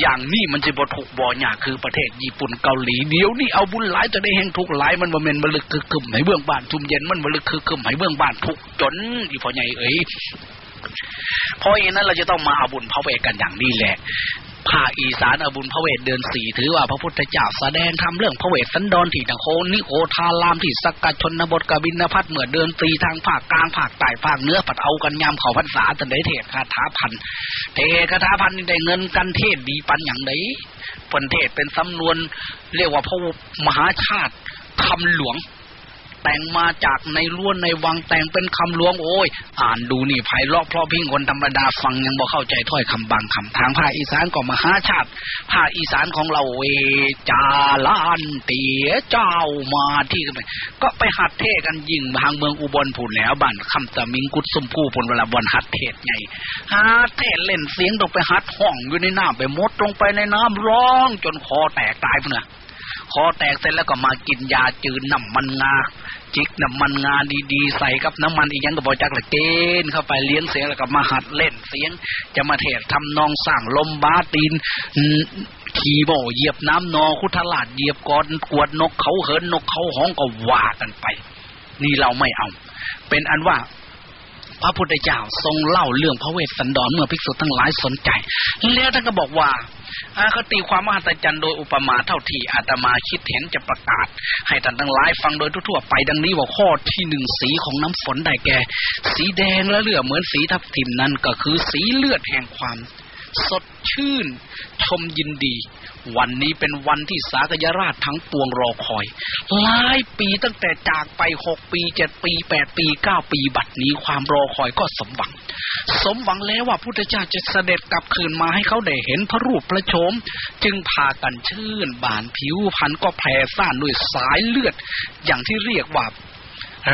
อย่างนี้มันจะบ่ถูกบ่หยาคือประเทศญี่ปุ่นเกาหลีเดี๋ยวนี้เอาบุญหลายจะได้แห่งทุกหลายมันบ่แม่นบลึกคือคึมให้เบื้องบ้านชุมเย็นมันบลึกคือคึมให้เบื้องบ้านทุกจนอีพอใหญ่เอ้ย เพราะอย่างนั้นเราจะต้องมาอาบุญพระเวทกันอย่างนี้แหละภาคอีสานอาบุญพระเวทเดือนสี่ถือว่าพระพุทธเจ้าแสดงทำเรื่องพระเวทสันดรที่ตะโคนิโคทารามที่สกัดชนบทกบินพัทเมื่อเดือนสี่ทางภาคกลางภาคใต้ภาคเหนือปัดเอากันยามเขาพรรษาตันได้เทศคาถาพันเทคาถาพันได้เงินกันเทศดีปันอย่างไดผลเทศเป็นสำนวนเรียกว่าพระมหาชาติคำหลวง แต่งมาจากในล้วนในวังแต่งเป็นคำหลวงโอ้ย อ่านดูนี่ไพเราะเพราะพิงคนธรรมดาฟังยังบ่เข้าใจถ้อยคำบางคำทางภาคอีสานก็มหาชาติภาคอีสานของเราเวจาลานเตียเจ้ามาที่ก็ไปก็ไปหัดเทศกันยิงทางเมืองอุบลผุนแล้วบ้านคำตะมิงกุดสมผู้ผลเวลาบนหัดเทศไงหัดเทศเล่นเสียงต้องไปหัดห้องอยู่ในน้ำไปมดลงไปในน้ำร้องจนคอแตกตายเพื่อคอแตกเสร็จแล้วก็มากินยาจืดน้ำมันงา จิกน้ำมันงานดีๆ ใส่กับน้ำมันอีกยังก็บอกจักละเกณฑ์เข้าไปเลี้ยงเสียงแล้วก็มาหัดเล่นเสียง จะมาเทศทำนองสร้างลมบาตีนทีโบเหยียบน้ำนอคุทลาดเหยียบกอนกวดนกเขาเหินนกเขาห้องก็ว่ากันไป นี่เราไม่เอา เป็นอันว่า พระพุทธเจ้าทรงเล่าเรื่องพระเวสสันดรเมื่อภิกษุทั้งหลายสนใจ แล้วท่านก็บอกว่าอาคติความมหัศจรรย์โดยอุปมาเท่าที่อาตมาคิดเห็นจะประกาศ ให้ท่านทั้งหลายฟังโดยทั่วไปดังนี้ว่าข้อที่หนึ่งสีของน้ำฝนได้แก่ สีแดงและเลือดเหมือนสีทับทิมนั้นก็คือสีเลือดแห่งความ สดชื่น ชมยินดี วันนี้เป็นวันที่สากยราชทั้งปวงรอคอย หลายปีตั้งแต่จากไปหกปีเจ็ดปีแปดปีเก้าปีบัดนี้ความรอคอยก็สมหวัง สมหวังแล้วว่าพุทธเจ้าจะเสด็จกลับคืนมาให้เขาได้เห็นพระรูปพระโฉมจึงพากันชื่น บานผิวพันก็แผ่ซ่านด้วยสายเลือด อย่างที่เรียกว่า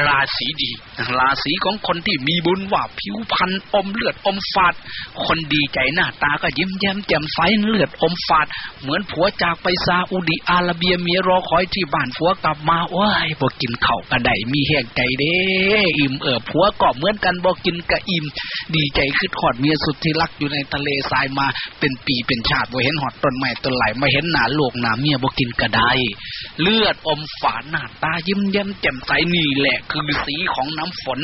ราศีดี ราศีของคนที่มีบุญว่าผิวพันอมเลือดอมฝาด คนดีใจหน้าตาก็ยิ้มแย้มแจ่มใสเลือดอมฝาด เหมือนผัวจากไปซาอุดิอาระเบียเมียรอคอยที่บ้านผัวกลับมาโอ้ยบอกกินเข่ากระไดมีแห้งใจเด้อิ่มเออผัวก็เหมือนกันบอกกินกระอิ่มดีใจคือขอดเมียสุดที่รักอยู่ในทะเลทรายมาเป็นปีเป็นชาติบ่เห็นหอดต้นไม้ต้นไหลมาเห็นหนาโลกหนาเมียบอกกินกระไดเลือดอมฝาดหน้าตายิ้มแย้มแจ่มใสนี่แหละคือสีของน้ำฝน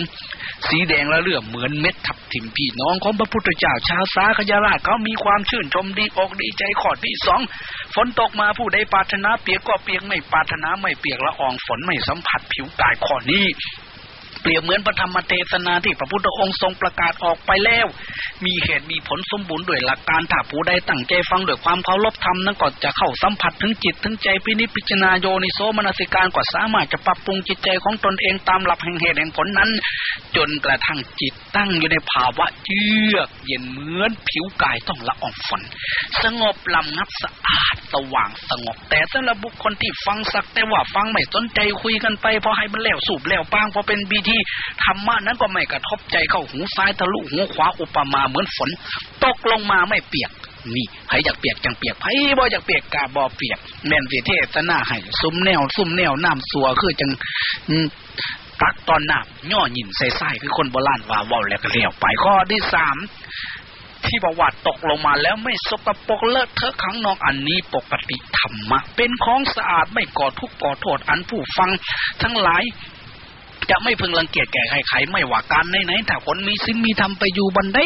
สีแดงและเลือดเหมือนเม็ดทับทิมพี่น้องของพระพุทธเจ้าชาวสาขยาราชเขามีความชื่นชมดีอกดีใจขอดที่สองฝนตกมาผู้ใดปาถนาเปียกก็เปียกไม่ปาถนาไม่เปียกละอองฝนไม่สัมผัสผิวกายข้อนี้ เปรียบเหมือนพระธรรมเทศนาที่พระพุทธองค์ทรงประกาศออกไปแล้ว มีเหตุมีผลสมบูรณ์ด้วยหลักการถ้าผู้ใดตั้งใจฟังด้วยความเคารพธรรมนั้นก็จะเข้าสัมผัสถึงจิตถึงใจพินิจพิจารณาโยนิโสมนสิการก็สามารถจะปรับปรุงจิตใจของตนเองตามหลักแห่งเหตุแห่งผลนั้น จนกระทั่งจิตตั้งอยู่ในภาวะเยือกเย็นเหมือนผิวกายต้องละอองฝนสงบลำงับสะอาดสว่างสงบ แต่สำหรับบุคคลที่ฟังสักแต่ว่าฟังไม่สนใจคุยกันไปพอให้มันแล้วสูบแล้วปางพอเป็นบีทีธรรมะนั้นก็ไม่กระทบใจเข้าหูซ้ายทะลุหูขวาอุปมาเหมือนฝน ตกลงมาไม่เปียกนี่ใครอยากเปียกจังเปียกใครบ่อยากเปียกกาบ่เปียกแม่นสิเทศนาให้ซุ้มแนวซุ้มแนวน้ำสัวคือจังตักตอนน้ำย่อหยินใส่ไส้คือคนโบราณว่าว้าแล้วก็เลี้ยวไปข้อที่สามที่บอกว่าตกลงมาแล้วไม่สกปรกเลอะเทอะขังนองอันนี้ปกติธรรมะ เป็นของสะอาดไม่ก่อทุกข์ก่อโทษอันผู้ฟัง ทั้งหลาย จะไม่พึงรังเกียจแก่ใครๆไม่ว่าการไหนๆถ้าคนมีสิ่งมีทำไปอยู่บันได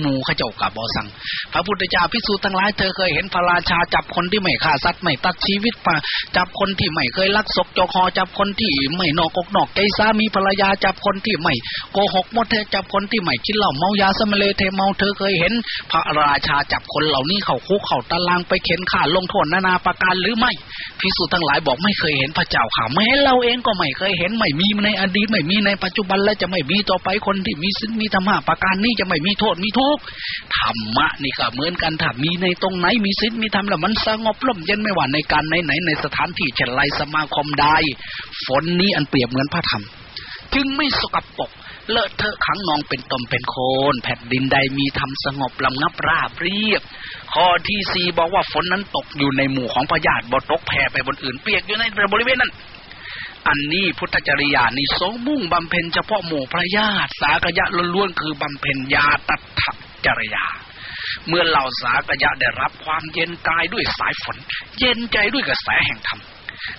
หมู่ข้าเจ้ากับบอสังพระพุทธเจ้าพิสูจน์ทั้งหลายเธอเคยเห็นพระราชาจับคนที่ไม่ฆ่าสัตว์ไม่ตัดชีวิตป่าจับคนที่ไม่เคยลักศกจกคอจับคนที่ไม่นอกกนอกใจสามีภรรยาจับคนที่ไม่โกหกมดเทจับคนที่ไม่กินเหล้าเมายาสมเลเทเมาเธอเคยเห็น พระราชาจับคนเหล่านี้เข้าคุกเข้าตารางไปเข็นฆ่าลงโทษนานาประการหรือไม่พิสูจน์ทั้งหลายบอกไม่เคยเห็นพระเจ้าข่าแม้เราเองก็ไม่เคยเห็นไม่มีมันในอดีตไม่มีในปัจจุบันและจะไม่มีต่อไปคนที่มีสินมีธรรมะประการนี้จะไม่มีโทษมีทุกข์ธรรมะนี่ก็เหมือนกันถ้ามีในตรงไหนมีสินมีธรรมแล้วมันสงบร่มเย็นไม่ว่าในการไหนไหนในสถานที่เช่นไรสมาคมใดฝนนี้อันเปรียบเหมือนพระธรรม จึงไม่สกปรกเลอะเทอะขังนองเป็นตมเป็นโคน แผ่นดินใดมีธรรมสงบลำงับราบเรียบ ข้อที่สี่บอกว่าฝนนั้นตกอยู่ในหมู่ของพญาติบ่ตกแผ่ไปบนอื่นเปียกอยู่ในบริเวณนั้น อันนี้พุทธจริยานิสงมุ่งบำเพ็ญเฉพาะหมู่พระญาติสากยะล้วนๆคือบำเพ็ญญาตัถจริยา เมื่อเหล่าสากยะได้รับความเย็นกายด้วยสายฝน เย็นใจด้วยกระแสแห่งธรรม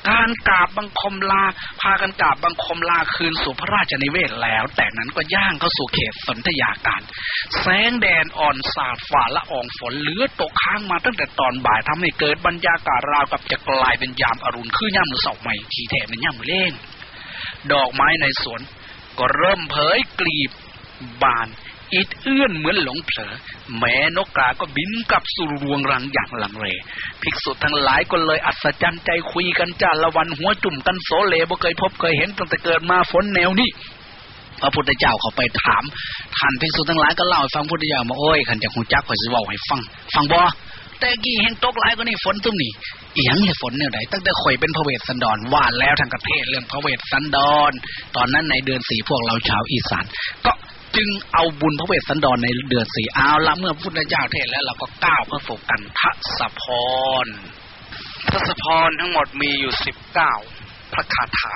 การกราบบังคมลา พากันกราบบังคมลาคืนสู่พระราชนิเวศแล้ว แต่นั้นก็ย่างเข้าสู่เขตสนธยาการ แสงแดดอ่อนสาดฝ่าละอองฝนเหลือตกค้างมาตั้งแต่ตอนบ่ายทำให้เกิดบรรยากาศราวกับจะกลายเป็นยามอรุณคือย่ำเสาใหม่ทีแท้เป็นย่ำเล่นดอกไม้ในสวน ก็เริ่มเผยกลีบบาน อิดเอื้อนเหมือนหลงเผลอ แม้นกกาก็บินกลับสู่รวงรังอย่างลังเลภิกษุทั้งหลายก็เลยอัศจรรย์ใจคุยกันจ้าละวันหัวจุ่มกันโสเลบ่เคยพบเคยเห็นตั้งแต่เกิดมาฝนแนวนี้พระพุทธเจ้าเขาไปถามท่านภิกษุทั้งหลายก็เล่าให้ฟังพุทธเจ้ามาโอ้ยขันจะหูจักข่อยสิว่าให้ฟัง ฟังบ่แต่กี้เห็นตกหลายก็นี่ฝนตุ้มนี่เอียงเลยฝนเนี่ยไหนตั้งแต่ข่อยเป็นพระเวสสันดรว่าแล้วทางประเทศเรื่องพระเวสสันดร ตอนนั้นในเดือนสี่พวกเราชาวอีสาน ก็ จึงเอาบุญพระเวสสันดรในเดือนสี่เอาละเมื่อพุทธเจ้าเทศแล้วเราก็ก้าวเข้าสู่กันทศพรทศพรทั้งหมดมีอยู่สิบเก้าพระคาถา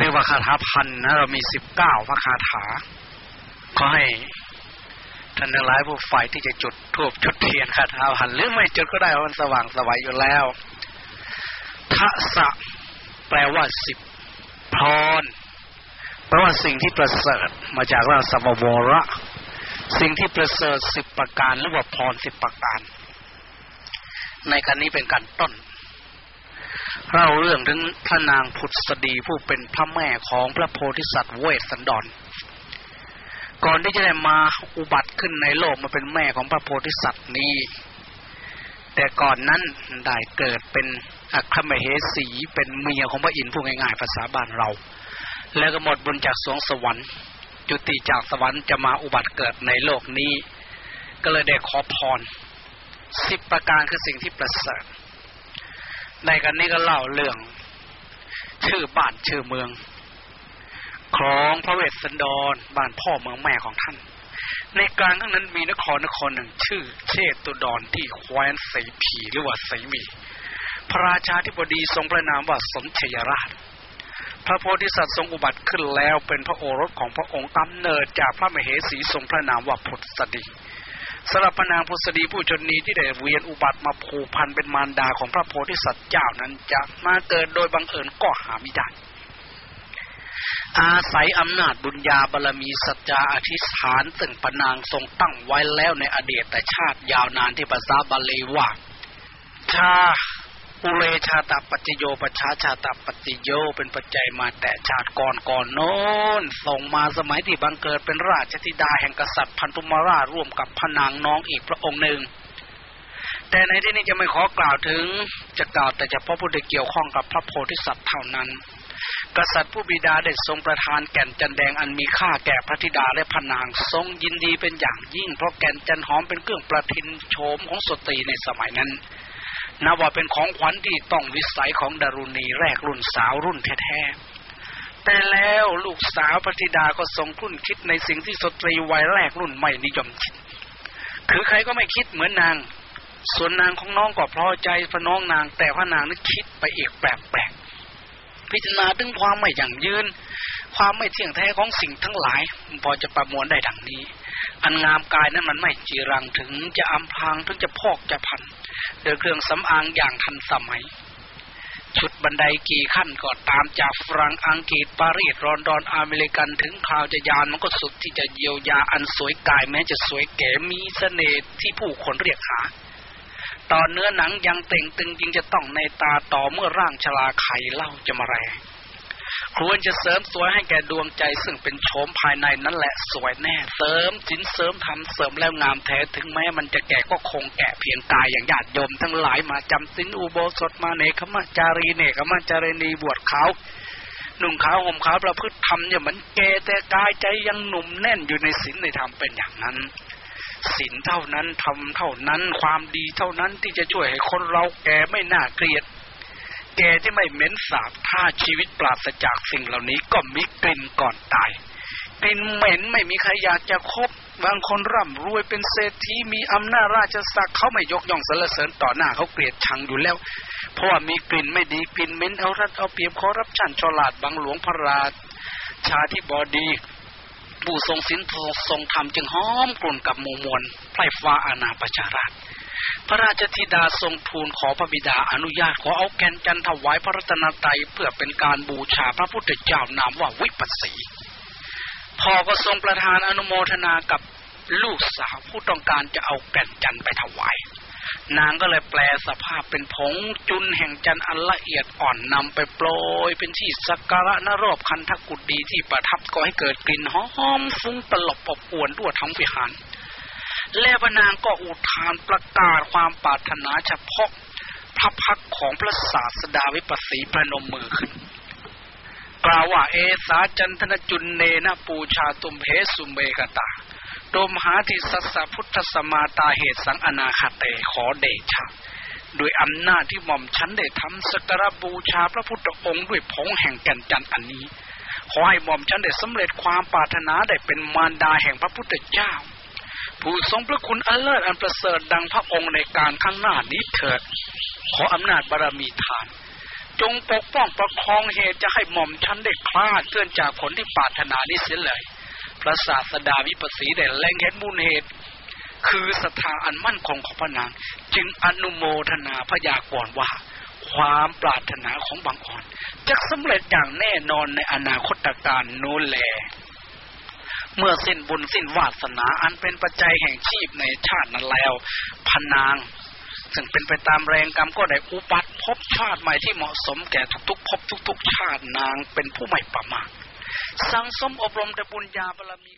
เรียกว่าคาถาพันนะเรามีสิบเก้าพระคาถาก็ให้ท่านทั้งหลายผู้ฝ่ายที่จะจุดทูบจุดเทียนคาถาพันหรือไม่จุดก็ได้มันสว่างสวัยอยู่แล้วทะสะแปลว่าสิบพร แปลว่าสิ่งที่ประเสริฐมาจากเราสัมวระสิ่งที่ประเสริฐสิบประการหรือว่าพรสิบประการ ในการนี้เป็นการต้นเล่าเรื่องถึงพระนางพุทธดีผู้เป็นพระแม่ของพระโพธิสัตว์เวสสันดร ก่อนที่จะได้มาอุบัติขึ้นในโลกมาเป็นแม่ของพระโพธิสัตว์นี้ แต่ก่อนนั้นได้เกิดเป็นอัครมเหสีเป็นเมียของพระอินทร์ผู้ง่ายๆภาษาบ้านเรา แล้วก็หมดบุญจากสวงสวรรค์ จุติจากสวรรค์จะมาอุบัติเกิดในโลกนี้ ก็เลยได้ขอพรสิบประการคือสิ่งที่ประเสริฐในกันนี้ก็เล่าเรื่อง ชื่อบ้านชื่อเมือง ของพระเวสสันดรบ้านพ่อเมืองแม่ของท่าน ในกลางทั้งนั้นมีนครนครหนึ่งชื่อ เชตุดรที่แคว้นสีผีหรือว่าสีมี พระราชาธิบดีทรงพระนามว่าสมชยราช พระโพธิสัตว์ทรงอุบัติขึ้นแล้วเป็นพระโอรสของพระองค์กำเนิดจากพระมเหสีทรงพระนามว่าพุทธสดีสำหรับพระนางพุทธดีผู้ชนนี้ที่ได้เวียนอุบัติมาผูกพันเป็นมารดาของพระโพธิสัตว์เจ้านั้นจะมาเกิดโดยบังเอิญก็หาไม่ได้อาศัยอำนาจบุญญาบารมีสัจจาอธิษฐานซึ่งพระนางทรงตั้งไว้แล้วในอดีตแต่ชาติยาวนานที่ภาษาบาลีว่าชา อุเรชาตปัจจโยปชาชาตปัจจโยเป็นปัจจัยมาแต่ชาติก่อนก่อนโน้นส่งมาสมัยที่บังเกิดเป็นราชธิดาแห่งกษัตริย์พันธุมาราชร่วมกับพนางน้องอีกพระองค์หนึ่ง แต่ในที่นี้จะไม่ขอกล่าวถึงจะกล่าวแต่เฉพาะผู้ที่เกี่ยวข้องกับพระโพธิสัตว์เท่านั้น กษัตริย์ผู้บิดาได้ทรงประทานแก่นจันแดงอันมีค่าแก่พระธิดาและพนางทรงยินดีเป็นอย่างยิ่ง เพราะแก่นจันหอมเป็นเครื่องประทินโฉมของสตรีในสมัยนั้น นับว่าเป็นของขวัญที่ต้องวิสัยของดารุณีแรกรุ่นสาวรุ่นแท้ๆแต่แล้วลูกสาวพระธิดาก็ทรงคุ้นคิดในสิ่งที่สตรีวัยแรกรุ่นไม่นิยมคิด คือใครก็ไม่คิดเหมือนนาง ส่วนนางของน้องก็พอใจพระน้องนางแต่พระนางนั้นคิดไปอีกแปลกๆพิจารณาถึงความไม่ยั่งยืน ความไม่เที่ยงแท้ของสิ่งทั้งหลายพอจะประมวลได้ดังนี้ อันงามกายนั้นมันไม่จีรังถึงจะอำพรางถึงจะพอกจะพัน โดยเครื่องสำอางอย่างทันสมัย ชุดบันไดกี่ขั้นก็ตามจากฝรั่งอังกฤษปารีสรอนดอนอเมริกันถึงคราวจะยานมันก็สุดที่จะเยียวยาอันสวยกายแม้จะสวยแก่มีเสน่ห์ที่ผู้คนเรียกหาตอนเนื้อหนังยังเต่งตึงจึงจะต้องในตาต่อเมื่อร่างชลาไข่เล่าจะมาแรง ควรจะเสริมสวยให้แก่ดวงใจ ซึ่งเป็นโฉมภายในนั่นแหละสวยแน่ เสริมสินเสริมทำเสริมแล้วงามแท้ถึงแม้มันจะแก่ก็คงแก่เพียงกายอย่างญาติโยมทั้งหลายมาจำสินอุโบสถมาเนคขมาจารีเนคขมาจารีนีบวชเขาหนุ่งขาวห่มขาวประพฤติธรรมเนี่ยเหมือนแก่แต่กายใจยังหนุ่มแน่นอยู่ในศีลในธรรมเป็นอย่างนั้นศีลเท่านั้นทำเท่านั้นความดีเท่านั้นที่จะช่วยให้คนเราแก่ไม่น่าเกลียด แกที่ไม่เหม็นสาบถ้าชีวิตปราศจากสิ่งเหล่านี้ก็มีกลิ่นก่อนตายกลิ่นเหม็นไม่มีใครอยากจะคบบางคนร่ำรวยเป็นเศรษฐีมีอำนาจราชศักดิ์เขาไม่ยกย่องสรรเสริญต่อหน้าเขาเกลียดชังอยู่แล้ว เพราะว่ามีกลิ่นไม่ดีกลิ่นเหม็นเอารัดเอาเปรียบคอรับชันฉลาดบางหลวงพระราชาที่บอดีผู้ทรงสินทอทรงธรรมจึงหอมกลุ่นกับหมู่มวลไพร่ฟ้าอาณาประชาราช พระราชธิดาทรงทูลขอพระบิดาอนุญาตขอเอาแกนจันถวายพระรัตนตรัยเพื่อเป็นการบูชาพระพุทธเจ้านามว่าวิปัสสีพ่อก็ทรงประทานอนุโมทนากับลูกสาวผู้ต้องการจะเอาแก่นจันไปถวาย นางก็เลยแปลสภาพเป็นผงจุนแห่งจันทร์อันละเอียดอ่อนนำไปโปรย เป็นที่สักการะนรอบคันทกุฎดีที่ประทับก็ให้เกิดกลิ่นหอมฟุ้งตลบอบอวนทั่วทั้งวิหาร แล้วนางก็อุทานประกาศความปรารถนาเฉพาะพระพักของพระศาสดาวิปัสสีประนมมือขึ้น กล่าวว่าเอสาจันทนจุนเนนะปูชาตุมเพสุเมกตาดมหาทิสัสสะพุทธสมาตาเหตุสังอนาคาเตขอเดชะโดยอำนาจที่หม่อมฉันได้ทำสกการบูชาพระพุทธองค์ด้วยผงแห่งแก่นจันทร์อันนี้ ขอให้หม่อมฉันได้สำเร็จความปรารถนาได้เป็นมารดาแห่งพระพุทธเจ้า ผู้ทรงพระคุณอันเลิศอันประเสริฐดังพระองค์ในการข้างหน้านี้เถิด ขออำนาจบารรมีทาน จงปกป้องประคองเหตุจะให้หม่อมฉันได้คลาดเคลื่อนจากผลที่ปรารถนานี้เสียเลย พระศาสดาวิปัสสีได้แรงเห็นมูลเหตุ คือศรัทธาอันมั่นคงของพระนาง จึงอนุโมทนาพยากรณ์ว่า ความปรารถนาของบางอ่อนจะสำเร็จอย่างแน่นอนในอนาคตการโน้นแล เมื่อสิ้นบุญสิ้นวาสนาอันเป็นปัจจัยแห่งชีพในชาตินั้นแล้วพนางซึ่งเป็นไปตามแรงกรรมก็ได้อุปัตพบชาติใหม่ที่เหมาะสมแก่ทุกๆพบทุก ๆ ชาตินางเป็นผู้ไม่ประมาทสังสมอบรมแต่บุญญาบารมี